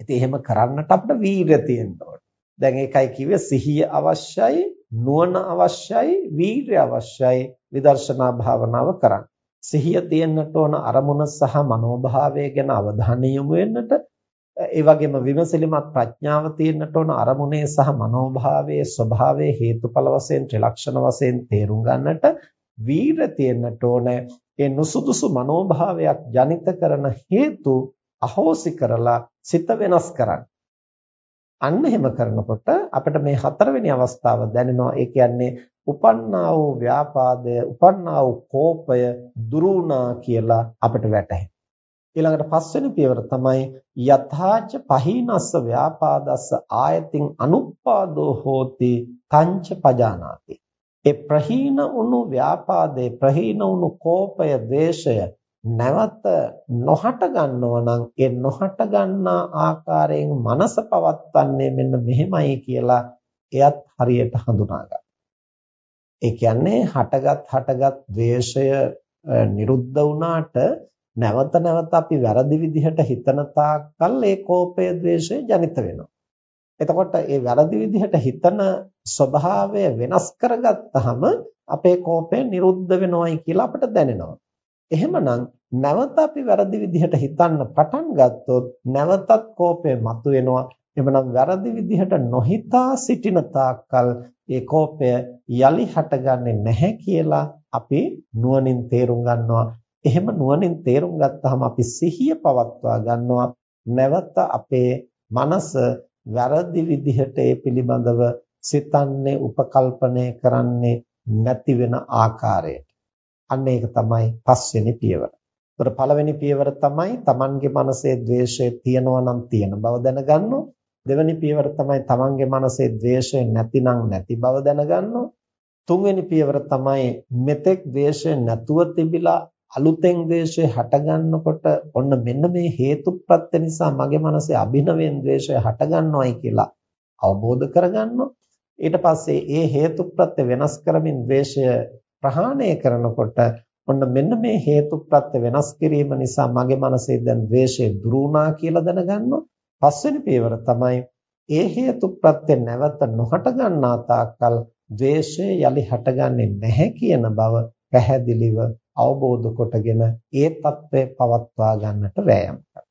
A: ඉතින් එහෙම කරන්නට අපිට වීරිය තියෙන්න ඕනේ. දැන් ඒකයි කිව්වේ සිහිය අවශ්‍යයි, නුවණ අවශ්‍යයි, වීරිය අවශ්‍යයි විදර්ශනා භාවනාව කරන්න. සිහිය තියෙන්නට ඕන අරමුණ සහ මනෝභාවය ගැන අවධානය යොමු වෙන්නට ඒ වගේම විමසිලිමත් ප්‍රඥාව තියෙන්නට ඕන අරමුණේ සහ මනෝභාවයේ ස්වභාවයේ හේතුඵල වශයෙන් ත්‍රිලක්ෂණ වශයෙන් තේරුම් ගන්නට වීර තියෙන්නට ඕන ඒ නුසුදුසු මනෝභාවයක් ජනිත කරන හේතු අහෝසි කරලා සිත වෙනස් කරන්න. අන්න එහෙම කරනකොට අපිට මේ හතරවෙනි අවස්ථාව දැනෙනවා. ඒ කියන්නේ උපන්නා වූ ව්‍යාපාදය, උපන්නා වූ කෝපය දුරුණා කියලා අපිට වැටහෙනවා. ඊළඟට පස්වෙනි පියවර තමයි යථාච පහීනස්ස ව්‍යාපාදස්ස ආයතින් අනුප්පාදෝ හෝති තංච පජානාති. ඒ ප්‍රහීන වුණු ව්‍යාපාදේ ප්‍රහීන වුණු කෝපය, ද්වේෂය නැවත නොහට ගන්නව නම් ඒ නොහට ගන්නා ආකාරයෙන් මනස පවත්වන්නේ මෙන්න මෙහෙමයි කියලා එයත් හරියට හඳුනා ගන්න. ඒ කියන්නේ හටගත් හටගත් ද්වේෂය නිරුද්ධ වුණාට නැවත නැවත අපි වැරදි විදිහට හිතන තාක්කල් ඒ කෝපය ද්වේෂය ජනිත වෙනවා. එතකොට ඒ වැරදි විදිහට හිතන ස්වභාවය වෙනස් කරගත්තාම අපේ කෝපය නිරුද්ධ වෙනවයි කියලා අපිට දැනෙනවා. එහෙමනම් නැවත අපි වැරදි විදිහට හිතන්න පටන් ගත්තොත් නැවතත් කෝපය මතුවෙනවා. එhmenan වැරදි විදිහට නොහිතා සිටින තාක්කල් ඒ කෝපය යලි හටගන්නේ නැහැ කියලා අපි නුවණින් තේරුම් ගන්නවා. එහෙම නුවණින් තේරුම් ගත්තාම අපි සිහිය පවත්වා ගන්නවා. නැවත අපේ මනස වැරදි විදිහට ඒ පිළිබඳව සිතන්නේ උපකල්පනය කරන්නේ නැති වෙන ආකාරයට අන්න ඒක තමයි පස්වෙනි පියවර. ඒතර පළවෙනි පියවර තමයි Tamanගේ මනසේ द्वේෂය තියෙනවා නම් තියෙන බව දැනගන්නෝ. දෙවෙනි පියවර තමයි Tamanගේ මනසේ द्वේෂය නැතිනම් නැති බව දැනගන්නෝ. තුන්වෙනි පියවර තමයි මෙතෙක් द्वේෂය නැතුව තිබිලා අලුතෙන් द्वේෂය හටගන්නකොට ඔන්න මෙන්න මේ හේතුප්‍රත්‍ය නිසා මගේ මනසේ අභිනවෙන් द्वේෂය හටගන්නවයි කියලා අවබෝධ කරගන්නෝ. ඊට පස්සේ ඒ හේතුප්‍රත්‍ය වෙනස් කරමින් द्वේෂය ප්‍රහාණය කරනකොට ඔන්න මෙන්න මේ හේතුප්‍රත්‍ය වෙනස් කිරීම නිසා මගේ මනසේ දැන් ද්වේෂය දුරු වුණා කියලා දැනගන්නවා. පස්වෙනි පියවර තමයි ඒ හේතුප්‍රත්‍ය නැවත නොහට ගන්නා තාක්කල් ද්වේෂය යලි හටගන්නේ නැහැ කියන බව පැහැදිලිව අවබෝධ කොටගෙන ඒ తත්වය පවත්වා ගන්නට වෑයම් කරනවා.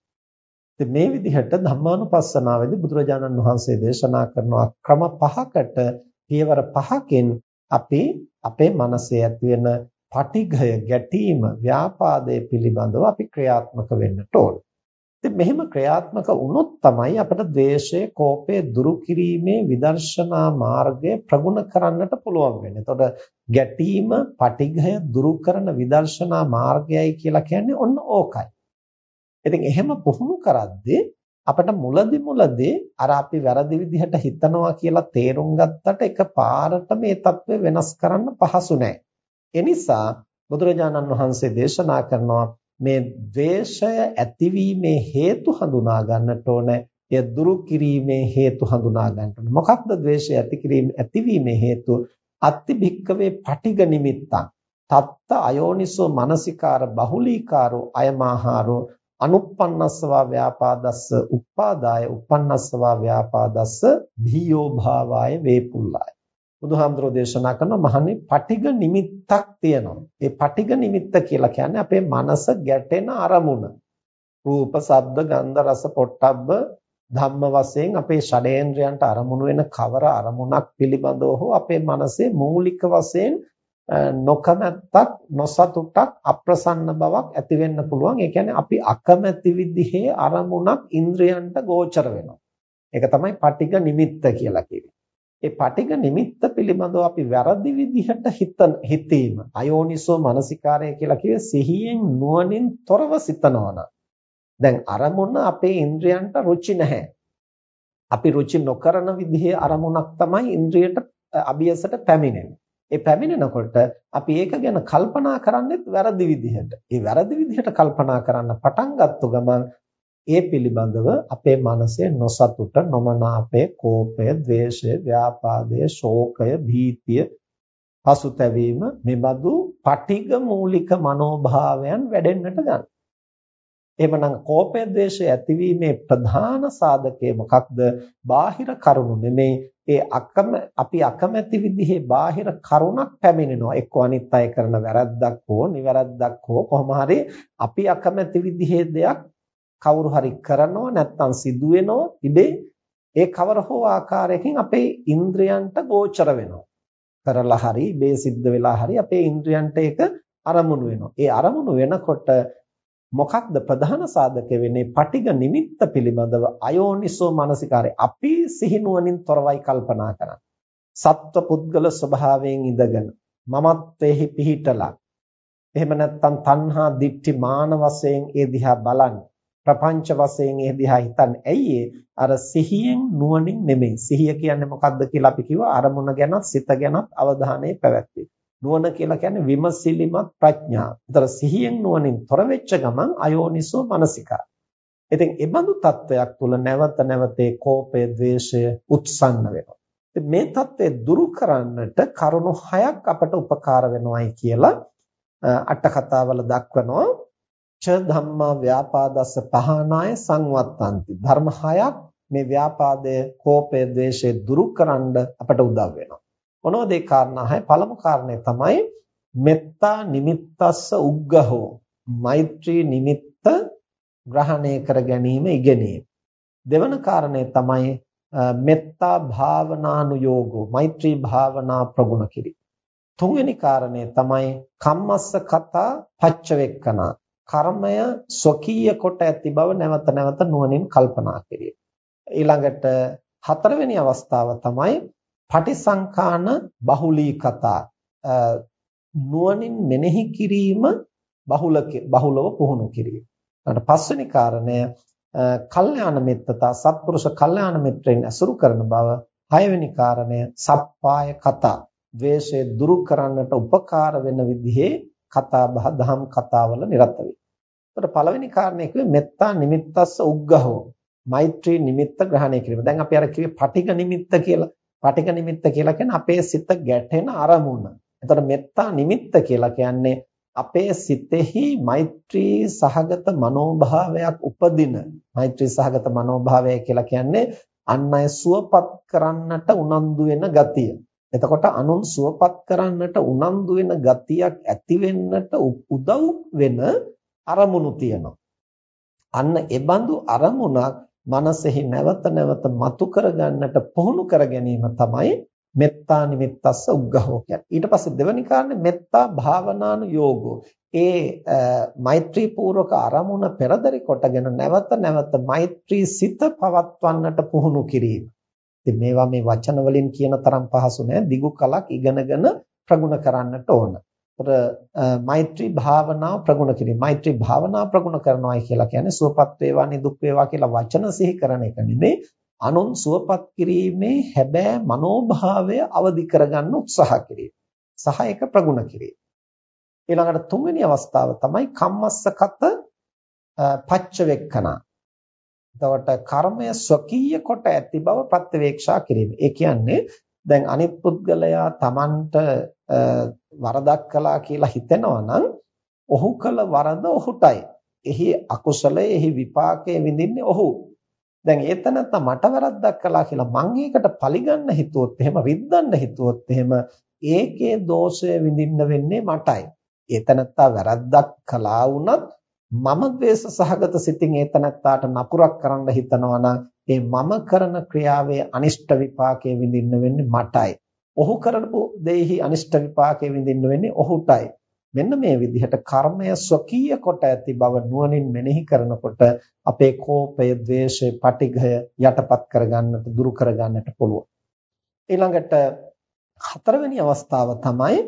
A: මේ විදිහට ධම්මානුපස්සනාවේදී බුදුරජාණන් වහන්සේ දේශනා කරන ක්‍රම පහකට පියවර පහකින් අපි අපේ මනසේ ඇති වෙන පටිඝය ගැටීම ව්‍යාපාදයේ පිළිබඳව අපි ක්‍රියාත්මක වෙන්නට ඕන. ඉතින් මෙහෙම ක්‍රියාත්මක වුණොත් තමයි අපිට ද්වේෂය, කෝපය දුරු කිරීමේ විදර්ශනා මාර්ගය ප්‍රගුණ කරන්නට පුළුවන් වෙන්නේ. එතකොට ගැටීම, පටිඝය දුරු කරන විදර්ශනා මාර්ගයයි කියලා කියන්නේ ඔන්න ඕකයි. ඉතින් එහෙම පුහුණු කරද්දී අපිට මුලදි මුලදී අර අපි වැරදි විදිහට හිතනවා කියලා තේරුම් ගත්තට එකපාරට මේ தત્ත්වය වෙනස් කරන්න පහසු නෑ. ඒ නිසා බුදුරජාණන් වහන්සේ දේශනා කරනවා මේ ද්වේෂය ඇතිවීමේ හේතු හඳුනා ගන්නට ඕන. එය දුරු කිරීමේ හේතු හඳුනා ගන්නට ඕන. මොකක්ද ද්වේෂය ඇති කිරීම ඇතිවීමේ හේතු? අත්ති භික්කවේ පටිග නිමිත්තං. තත්ත අයෝනිසෝ මනසිකාර බහුලීකාරෝ අයමාහාරෝ අනුප්පන්නස්සවා ව්‍යාපාදස්ස උපාදාය උපන්නස්සවා ව්‍යාපාදස්ස භීයෝ භාවාය වේපුල්ලාය බුදුහාමුදුරෝ දේශනා කරන මහන්නේ පටිග නිමිත්තක් තියෙනවා. ඒ පටිග නිමිත්ත කියලා කියන්නේ අපේ මනස ගැටෙන අරමුණ. රූප, ශබ්ද, ගන්ධ, රස, පොට්ටබ්බ ධම්ම වශයෙන් අපේ ෂඩේන්ද්‍රයන්ට අරමුණු වෙන කවර අරමුණක් පිළිබඳව හෝ අපේ මනසේ මූලික වශයෙන් නොකමැත්තක් නොසතුටක් අප්‍රසන්න බවක් ඇති වෙන්න පුළුවන්. ඒ කියන්නේ අපි අකමැති විදිහේ අරමුණක් ඉන්ද්‍රයන්ට ගෝචර වෙනවා. ඒක තමයි පටිග නිමිත්ත කියලා කියන්නේ. ඒ පටිඝ නිමිත්ත පිළිබඳව අපි වැරදි විදිහට හිතන හිතීම අයෝනිසෝ මනසිකාරය කියලා කියේ සිහියෙන් නුවණින් තොරව සිතනවා දැන් අරමුණ අපේ ඉන්ද්‍රයන්ට රුචි නැහැ. අපි රුචි නොකරන විදිහේ අරමුණක් තමයි ඉන්ද්‍රියට අභියසට පැමිණෙන්නේ. ඒ පැමිණෙනකොට අපි ඒක ගැන කල්පනා කරන්නේත් වැරදි විදිහට. ඒ වැරදි විදිහට කල්පනා කරන්න පටන් ගත්ත ගමන් ඒ පිළිබඳව අපේ මනසේ නොසතුට, නොමනාපය, කෝපය, ద్వේෂය, ව්‍යාපාදය, ශෝකය, භීතිය, පසුතැවීම මෙබඳු පටිඝ මූලික මනෝභාවයන් වැඩෙන්නට ගන්නවා. එහෙමනම් කෝපය, ద్వේෂය ඇතිවීමේ ප්‍රධාන සාධකය මොකක්ද? බාහිර කරුණු නෙමේ. ඒ අකම අපි අකමැති විදිහේ බාහිර කරුණක් පැමිණෙනවා. එක්ක අනිත් අය කරන වැරද්දක් හෝ නිවැරද්දක් හෝ කොහොම හරි අපි අකමැති විදිහේ දෙයක් කවුරු හරි කරනවා නැත්නම් සිදු වෙනවා ඉබේ ඒ කවර හෝ ආකාරයකින් අපේ ඉන්ද්‍රයන්ට ගෝචර වෙනවා කරලා හරි ඉබේ සිද්ධ වෙලා හරි අපේ ඉන්ද්‍රයන්ට ඒක අරමුණු වෙනවා ඒ අරමුණු වෙනකොට මොකක්ද ප්‍රධාන සාධක වෙන්නේ? පටිඝ නිමිත්ත පිළිබඳව අයෝනිසෝ මනසිකාරය. අපි සිහිනුවණින් තොරවයි කල්පනා කරන්නේ. සත්ව පුද්ගල ස්වභාවයෙන් ඉඳගෙන මමත්වෙහි පිහිටලා එහෙම නැත්නම් තණ්හා දිට්ඨි මාන වශයෙන් ඒ දිහා බලන්නේ ප්‍රපංච වශයෙන් ඒ දිහා හිතන්නේ ඇයි අර සිහියෙන් නුවණින් නෙමෙයි. සිහිය කියන්නේ මොකක්ද කියලා අපි කිව්වා. අරමුණ ගැනත් සිත ගැනත් අවධානය පැවැත්වීම. නුවණ කියලා කියන්නේ විමසිලිමත් ප්‍රඥාව. ඒතර සිහියෙන් නුවණින් තොර වෙච්ච ගමන් අයෝනිසෝ මනසිකා. ඉතින් ඒ බඳු තත්වයක් තුල නැවත නැවතේ කෝපය, ද්වේෂය උත්සන්න වෙනවා. මේ தත්ත්වය දුරු කරන්නට කරුණු හයක් අපට උපකාර වෙනවායි කියලා අට කතාවල දක්වනවා. ච ධම්මා ව්‍යාපාදස්ස පහනාය සංවත්තಂತಿ ධර්ම හයක් මේ ව්‍යාපාදය කෝපය ද්වේෂය දුරු කරන්න අපට උදව් වෙනවා මොනවද ඒ කාරණා? හය පළමු කාරණය තමයි මෙත්තා නිමිත්තස්ස උග්ගහෝ. මෛත්‍රී නිමිත්ත ග්‍රහණය කර ගැනීම ඉගෙනීම. දෙවන කාරණය තමයි මෙත්තා භාවනානුයෝගෝ මෛත්‍රී භාවනා ප්‍රගුණ කිරීම. තුන්වෙනි කාරණය තමයි කම්මස්ස කතා පච්චවෙක්කනා. කර්මය ස්වකීය කොට ඇති බව නැවත නැවත නුවණින් කල්පනා කිරීම. ඊළඟට හතරවෙනි අවස්ථාව තමයි පටිසංකාන බහුලී කතා. නුවණින් මෙනෙහි කිරීම බහුල බහුලව පුහුණු කිරීම. ඊට පස්වෙනි කාරණය කල්යාණ මිත්‍රතා සත්පුරුෂ කල්යාණ මිත්‍රයන් ඇසුරු කරන බව. හයවෙනි කාරණය සප්පාය කතා. ද්වේෂය දුරු කරන්නට උපකාර වෙන විදිහේ කතා බහ දහම් කතාවල නිරත වේ. එතකොට පළවෙනි කාරණේ කිව්වේ මෙත්තා නිමිත්තස්ස උග්ගහෝ. මෛත්‍රී නිමිත්ත ග්‍රහණය කිරීම. දැන් අපි අර කිව්වේ පටිඝ නිමිත්ත කියලා. පටිඝ නිමිත්ත කියලා කියන්නේ අපේ සිත ගැටෙන අරමුණ. එතකොට මෙත්තා නිමිත්ත කියලා කියන්නේ අපේ සිතෙහි මෛත්‍රී සහගත මනෝභාවයක් උපදින. මෛත්‍රී සහගත මනෝභාවය කියලා කියන්නේ අන් අය සුවපත් කරන්නට උනන්දු වෙන ගතිය. එතකොට අනුන් සුවපත් කරන්නට උනන්දු වෙන ගතියක් ඇති වෙන්නට උදව් වෙන අරමුණු තියෙනවා. අන්න ඒ බඳු අරමුණක් මනසෙහි නැවත නැවත මතු කරගන්නට පුහුණු කර ගැනීම තමයි මෙත්තා නිමිත්තස්ස උග්ගහෝ කියන්නේ. ඊට පස්සේ දෙවෙනි කාරණේ මෙත්තා භාවනානු යෝගෝ. ඒ මෛත්‍රී පූර්වක අරමුණ පෙරදරි කොටගෙන නැවත නැවත මෛත්‍රී සිත පවත්වන්නට පුහුණු කිරීම. ඉතින් මේවා මේ වචන වලින් කියන තරම් පහසු නෑ. දිගු කලක් ඉගෙනගෙන ප්‍රගුණ කරන්නට ඕන. ඒතර මෛත්‍රී භාවනාව ප්‍රගුණ කිරීම. මෛත්‍රී භාවනාව ප්‍රගුණ කරනවායි කියලා කියන්නේ සුවපත් වේවා නිදුක් වේවා කියලා වචන සිහි කරන එක නෙමෙයි. අනුන් සුවපත් කිරීමේ හැබෑ මනෝභාවය අවදි කරගන්න උත්සාහ කිරීම. සහ ඒක ප්‍රගුණ කිරීම. ඊළඟට තුන්වෙනි අවස්ථාව තමයි කම්මස්සකත පච්චවෙක්කනා. එතකොට කර්මය ස්වකීය කොට ඇති බව ප්‍රත්‍යවේක්ෂා කිරීම. ඒ කියන්නේ දැන් අනිත් පුද්ගලයා Tamanට වරදක් කළා කියලා හිතෙනවා නම් ඔහු කළ වරද ඔහුටයි. එහි අකුසලයේ එහි විපාකයේ විඳින්නේ ඔහු. දැන් ඒතනත්ත මට වැරද්දක් කළා කියලා මං ඒකට පරිගන්න හිතුවොත් එහෙම රිද්දන්න හිතුවොත් එහෙම ඒකේ දෝෂය විඳින්න වෙන්නේ මටයි. ඒතනත්තා වැරද්දක් කළා වුණත් මම ද්වේෂ සහගත සිතින් ඒතනත්තාට නපුරක් කරන්න හිතනවා නම් ඒ මම කරන ක්‍රියාවේ අනිෂ්ට විපාකයේ විඳින්න වෙන්නේ මටයි. ඔහු කරපු දෙෙහි අනිෂ්ට විපාකයේ විඳින්න වෙන්නේ ඔහුටයි. මෙන්න මේ විදිහට කර්මය ස්වකීය කොට ඇති බව නුවණින් මෙනෙහි කරනකොට අපේ කෝපය, ద్వේෂය, පටිඝය යටපත් කරගන්නට, දුරු කරගන්නට පුළුවන්. ඊළඟට හතරවෙනි අවස්ථාව තමයි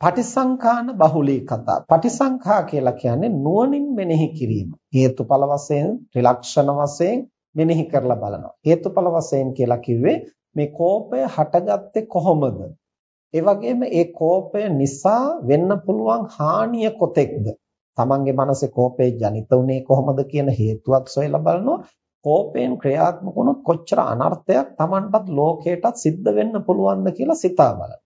A: පටිසංඛාන බහුලී කතා. පටිසංඛා කියලා කියන්නේ නුවණින් මෙනෙහි කිරීම. හේතුඵල වශයෙන්, ත්‍රිලක්ෂණ වශයෙන් මෙනෙහි කරලා බලනවා. හේතුඵල වශයෙන් කියලා කිව්වේ මේ කෝපය හටගත්තේ කොහොමද? ඒ වගේම ඒ කෝපය නිසා වෙන්න පුළුවන් හානිය කොතෙක්ද? තමන්ගේ මනසේ කෝපේ ජනිත වුනේ කොහොමද කියන හේතුවක් සොයලා බලනවා. කෝපයෙන් ක්‍රියාත්මක වුණොත් කොච්චර අනර්ථයක් තමන්ටත් ලෝකයටත් සිද්ධ වෙන්න පුළුවන්ද කියලා සිතා බලනවා.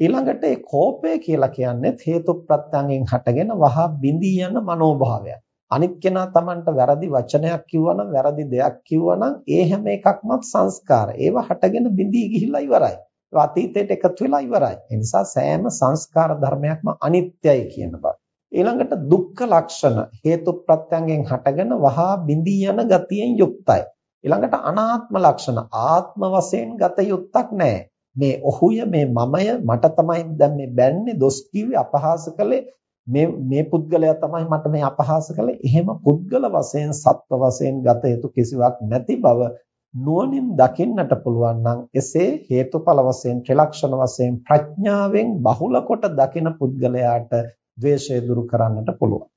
A: ඊළඟට ඒ කෝපය කියලා කියන්නේ හේතු ප්‍රත්‍යයෙන් හටගෙන වහා බිඳී යන මනෝභාවයක්. අනිත් කෙනා Tamanට වැරදි වචනයක් කිව්වනම් වැරදි දෙයක් කිව්වනම් ඒ හැම එකක්මත් සංස්කාර. ඒවා හටගෙන බිඳී ගිහිල්ලා ඉවරයි. ඒවා අතීතයට එකතු වෙලා ඉවරයි. ඒ නිසා සෑම සංස්කාර ධර්මයක්ම අනිත්‍යයි කියන බව. ඊළඟට දුක්ඛ ලක්ෂණ හේතු ප්‍රත්‍යයෙන් හටගෙන වහා බිඳී යන ගතියෙන් යුක්තයි. ඊළඟට අනාත්ම ලක්ෂණ ආත්ම වශයෙන් ගත යුක්තක් නැහැ. මේ ඔහුය මේ මමය මට තමයි දැන් මේ බැන්නේ දොස් කිව්වේ අපහාස කළේ මේ මේ පුද්ගලයා තමයි මට මේ අපහාස කළේ. එහෙම පුද්ගල වශයෙන් සත්ව වශයෙන් ගත යුතු කිසිවක් නැති බව නුවණින් දකින්නට පුළුවන් නම් එසේ හේතුඵල වශයෙන් ත්‍රිලක්ෂණ වශයෙන් ප්‍රඥාවෙන් බහුල කොට දකින පුද්ගලයාට ද්වේෂය දුරු කරන්නට පුළුවන්.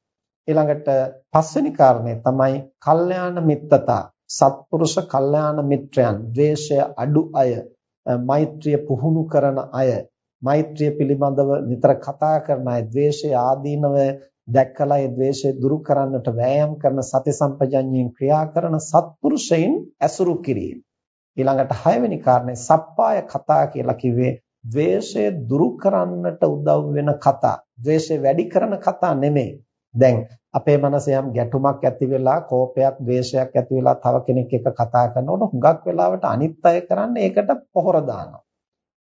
A: ඊළඟට පස්වෙනි කාරණය තමයි කල්යාණ මිත්තතා. සත්පුරුෂ කල්යාණ මිත්‍රයන් ද්වේෂය අඩු අය මෛත්‍රිය පුහුණු කරන අය මෛත්‍රිය පිළිබඳව නිතර කතා කරන අය ද්වේෂය ආදීනව දැක්කලා ඒ ද්වේෂය දුරු කරන්නට වෑයම් කරන සති සම්පජඤ්ඤයෙන් ක්‍රියා කරන සත්පුරුෂයින් ඇසුරු කිරීම. ඊළඟට හයවෙනි කාරණේ සප්පාය කතා කියලා කිව්වේ ද්වේෂය දුරු කරන්නට උදව් වෙන කතා. ද්වේෂය වැඩි කරන කතා නෙමෙයි. දැන් අපේ මනසේ යම් ගැටුමක් ඇති වෙලා කෝපයක් ද්වේෂයක් ඇති වෙලා තව කෙනෙක් එක්ක කතා කරනකොට හුඟක් වෙලාවට අනිත් අය කරන්නේ ඒකට පොහොර දානවා.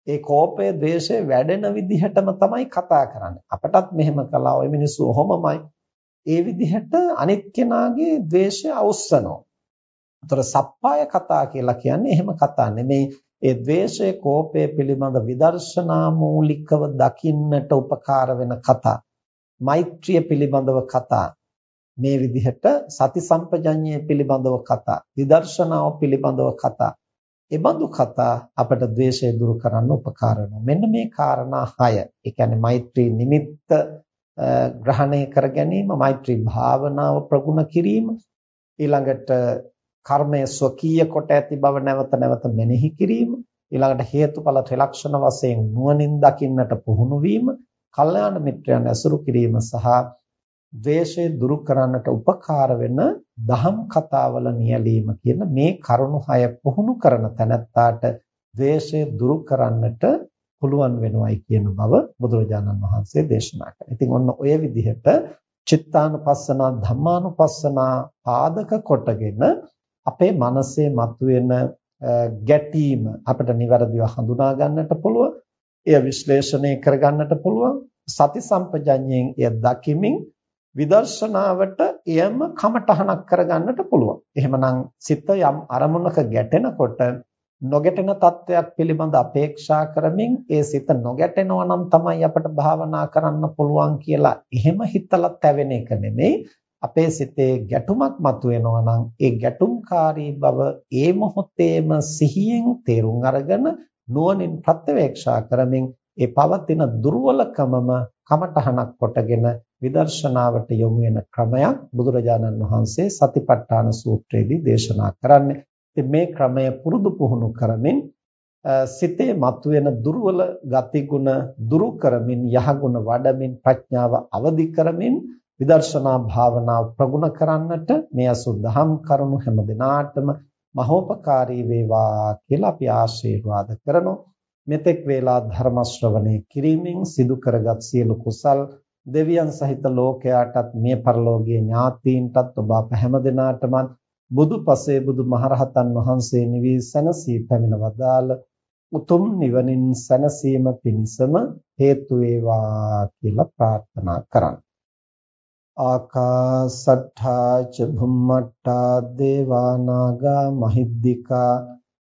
A: ඒ කෝපය ද්වේෂය වැඩෙන විදිහටම තමයි කතා කරන්නේ. අපටත් මෙහෙම කළා ওই මිනිස්සු ඔහොමමයි. ඒ විදිහට අනිත් කෙනාගේ ද්වේෂය අවුස්සනවා. ඒතර සප්පාය කතා කියලා කියන්නේ එහෙම කතා නෙමෙයි. ඒ ද්වේෂය කෝපය පිළිබඳ විදර්ශනා මූලිකව දකින්නට උපකාර වෙන කතා. මෛත්‍රිය පිළිබඳව කතා මේ විදිහට සති සම්පජඤ්ඤය පිළිබඳව කතා විදර්ශනාව පිළිබඳව කතා ඒ බඳු කතා අපට ද්වේෂය දුරු කරන්න උපකාර මෙන්න මේ காரணා 6. ඒ කියන්නේ මෛත්‍රී නිමිත්ත ග්‍රහණය කර ගැනීම, මෛත්‍රී භාවනාව ප්‍රගුණ කිරීම, ඊළඟට කර්මය ස්වකීය කොට ඇති බව නැවත නැවත මෙනෙහි කිරීම, ඊළඟට හේතුඵල ත්‍රිලක්ෂණ වශයෙන් නුවණින් දකින්නට පුහුණු වීම, කල්යාණ මිත්‍රයන් ඇසුරු කිරීම සහ ද්වේෂය දුරු කරන්නට උපකාර වෙන දහම් කතාවල නියැලීම කියන මේ කරුණු හය පුහුණු කරන තැනැත්තාට ද්වේෂය දුරු කරන්නට පුළුවන් වෙනවයි කියන බව බුදුරජාණන් වහන්සේ දේශනා කළා. ඉතින් ඔන්න ඔය විදිහට චිත්තානුපස්සනා ධම්මානුපස්සනා පාදක කොටගෙන අපේ මනසේ මතුවෙන ගැටීම අපිට નિවරදිව හඳුනා ගන්නට පුළුවන්. එය විශ්ලේෂණය කරගන්නට පුළුවන් සති සම්පජඤ්ඤයෙන් එය දකිමින් විදර්ශනාවට එයම කමටහනක් කරගන්නට පුළුවන්. එහෙමනම් සිත යම් අරමුණක ගැටෙනකොට නොගැටෙන තත්වයක් පිළිබඳ අපේක්ෂා කරමින් ඒ සිත නොගැටෙනවා නම් තමයි අපට භාවනා කරන්න පුළුවන් කියලා එහෙම හිතලා තැවෙන එක නෙමෙයි අපේ සිතේ ගැටුමක් මතුවෙනවා නම් ඒ ගැටුම්කාරී බව ඒ මොහොතේම සිහියෙන් තේරුම් අරගෙන නුවණින් ප්‍රත්‍යවේක්ෂා කරමින් ඒ පවතින දුර්වලකමම කමඨහනක් කොටගෙන විදර්ශනාවට යොමු වෙන ක්‍රමයක් බුදුරජාණන් වහන්සේ සතිපට්ඨාන සූත්‍රයේදී දේශනා කරන්නේ. ඉතින් මේ ක්‍රමය පුරුදු පුහුණු කරමින් සිතේ මතුවෙන දුර්වල ගතිගුණ දුරු කරමින් යහගුණ වඩමින් ප්‍රඥාව අවදි කරමින් විදර්ශනා භාවනාව ප්‍රගුණ කරන්නට මේ අසුද්ධහම් කරුණු හැම දිනාටම මහෝපකාරී වේවා කියලා අපි ආශිර්වාද කරනවා මෙතෙක් වේලා ධර්ම ශ්‍රවණය කිරීමෙන් සිදු කරගත් සියලු කුසල් දෙවියන් සහිත ලෝකයාටත් මේ පරලෝකීය ඥාතීන්ටත් ඔබ අප හැම දිනාටම බුදු පසේ බුදු මහරහතන් වහන්සේ නිවී සැනසී පැමිණ වදාළ උතුම් නිවනින් සැනසීම පිණිසම හේතු වේවා කියලා ප්‍රාර්ථනා කරන්න. ආකාසට්ඨා ච භුම්මට්ඨා දේවා නාග මහිද්దికා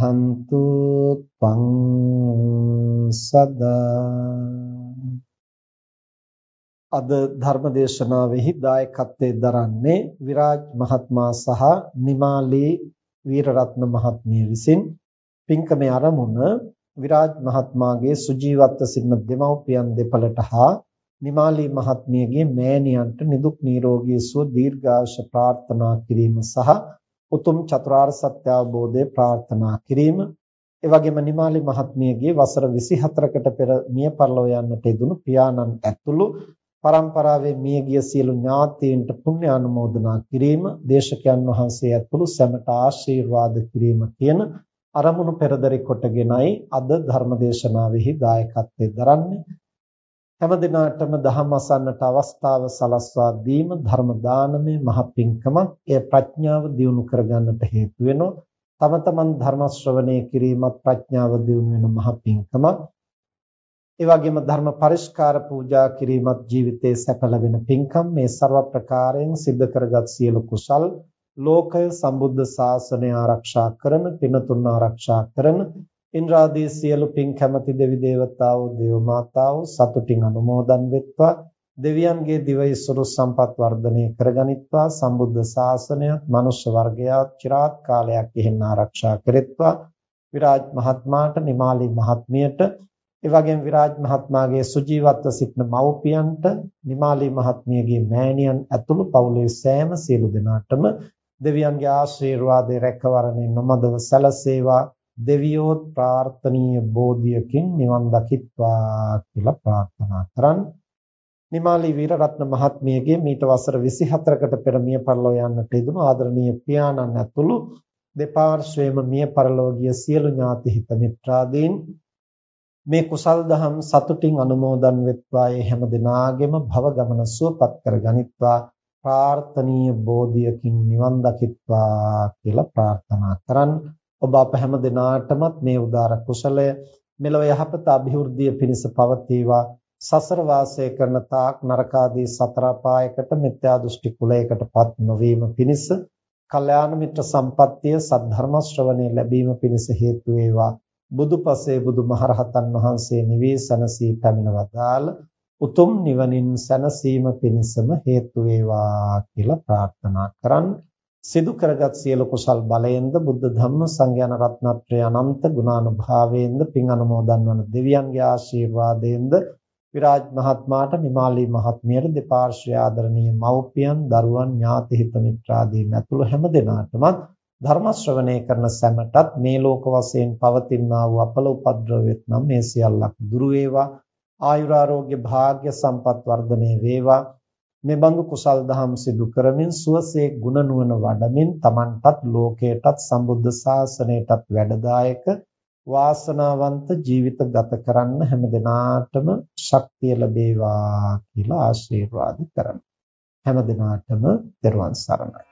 A: රක්ඛන්තු ත්වං සදා අද ධර්මදේශනාවෙහි දායකත්වයෙන් දරන්නේ විරාජ් මහත්මයා සහ නිමාලී වීරරත්න මහත්මිය විසින් පින්කමේ ආරමුණ විරාජ් මහත්මයාගේ සුජීවත්ව සිටින දෙමව්පියන් දෙපළට හා නිමාලී මහත්මියගේ මෑණියන්ට නිදුක් නිරෝගී සුව දීර්ඝායුෂ ප්‍රාර්ථනා කිරීම සහ උතුම් චතුරාර්ය සත්‍ය අවබෝධය ප්‍රාර්ථනා කිරීම ඒ වගේම නිමාලි මහත්මියගේ වසර 24කට පෙර මිය පරලෝ යන්නට යෙදුණු පියාණන් ඇතුළු පරම්පරාවේ මියගිය සියලු ඥාතීන්ට පුණ්‍ය අනුමෝදනා කිරීම, දේශකයන් වහන්සේ ඇතුළු සැමට ආශිර්වාද කිරීම කියන අරමුණු පෙරදරි කොටගෙනයි අද ධර්මදේශනාවෙහි දායකත්වයෙන් දරන්නේ. හැම දිනාටම දහම් අසන්නට අවස්ථාව සලස්වා දීම ධර්ම දානමේ මහ පිංකමක්. එය ප්‍රඥාව දියුණු කරගන්නට හේතු වෙනවා. තම තමන් ධර්ම ශ්‍රවණය කිරීමත් ප්‍රඥාව දියුණු වෙන මහ පිංකමක්. ඒ වගේම ධර්ම පරිස්කාර පූජා කිරීමත් ජීවිතයේ සැප ලැබෙන පින්කම් මේ ਸਰව ප්‍රකාරයෙන් සිද්ධ කරගත් සියලු කුසල් ලෝකය සම්බුද්ධ ශාසනය ආරක්ෂා කරන පිනතුන් ආරක්ෂා කරන ඉන්ද්‍රාදී සියලු පින් කැමැති දෙවි දේවතාවෝ දේව මාතාවෝ සතුටින් අනුමෝදන් වෙත්වා. දෙවියන්ගේ දිවයිසුරු සම්පත් වර්ධනය කරගනිත්වා. සම්බුද්ධ ශාසනයත් මනුෂ්‍ය වර්ගයාත් চিරාත් කාලයක් ඉහෙන් ආරක්ෂා කෙරෙත්වා. විරාජ් මහත්මයාට නිමාලි මහත්මියට ඒ වගේම විරාජ් මහත්මයාගේ සුජීවත්ව සිටින මව්පියන්ට නිමාලි මහත්මියගේ මෑණියන් ඇතුළු පවුලේ සෑම සියලු දෙනාටම දෙවියන්ගේ ආශිර්වාදය රැකවරණය නොමදව සැලසේවා. දෙවියෝත් ප්‍රාර්ථනීය බෝධියකින් නිවන් දකිත්වා කියලා ප්‍රාර්ථනා කරන් නිමාලි වීරරත්න මහත්මියගේ මීට වසර 24කට පෙර මිය පරලෝ යන්නට යෙදුණු ආදරණීය පියාණන් ඇතුළු දෙපාර්ශ්වයේම මිය පරලෝ ගිය සියලු ඥාති හිත මිත්‍රාදීන් මේ කුසල් දහම් සතුටින් අනුමෝදන් වෙත්වා. ඒ හැම දිනාගෙම භව ගමන සුවපත් කර ගනිත්වා. ප්‍රාර්ථනීය බෝධියකින් නිවන් දකිත්වා කියලා ප්‍රාර්ථනා කරන් ඔබ අප හැම දිනාටමත් මේ උදාර කුසලය මෙලොව යහපත અભිවෘද්ධිය පිණිස පවතිවා. සසර වාසය කරන තාක් නරකාදී සතර පායකට මිත්‍යා දෘෂ්ටි කුලයකටපත් නොවීම පිණිස කල්යාණ මිත්‍ර සම්පත්තිය සද්ධර්ම ශ්‍රවණේ ලැබීම පිණිස හේතු වේවා. බුදුපසේ බුදුමහරහතන් වහන්සේ නිවී සැනසී පැමිණවදාල උතුම් නිවනින් සැනසීම පිණිසම හේතු වේවා කියලා ප්‍රාර්ථනා කරන් සිදු කරගත් සියලු කුසල් බලයෙන්ද බුද්ධ ධම්ම සංඝයාන රත්නත්‍රය අනන්ත ගුණානුභාවයෙන්ද පින් අනුමෝදන් වන දෙවියන්ගේ ආශිර්වාදයෙන්ද විරාජ් මහත්මයාට නිමාලී මහත්මියට දෙපාර්ශ්වය ආදරණීය මව්පියන් දරුවන් ඥාති හිත මිත්‍රාදීන් ඇතුළු හැම දෙනාටමත් ධර්ම ශ්‍රවණය කරන සැමටත් මේ ලෝක වශයෙන් පවතිනා වූ අපල උපද්‍රවෙත් නම් මේ සියල්ලක් දුරු වේවා. ආයුරාෝග්‍ය භාග්ය සම්පත් වර්ධනය වේවා. මේ බඳු කුසල් දහම් සිදු කරමින් සුවසේ ගුණ නුවණ වඩමින් Tamanටත් ලෝකයටත් සම්බුද්ධ ශාසනයටත් වැඩදායක වාසනාවන්ත ජීවිත ගත කරන්න හැම දිනාටම ශක්තිය ලැබේවා කියලා ආශිර්වාද කරනවා හැම දිනාටම දරුවන් සරණයි.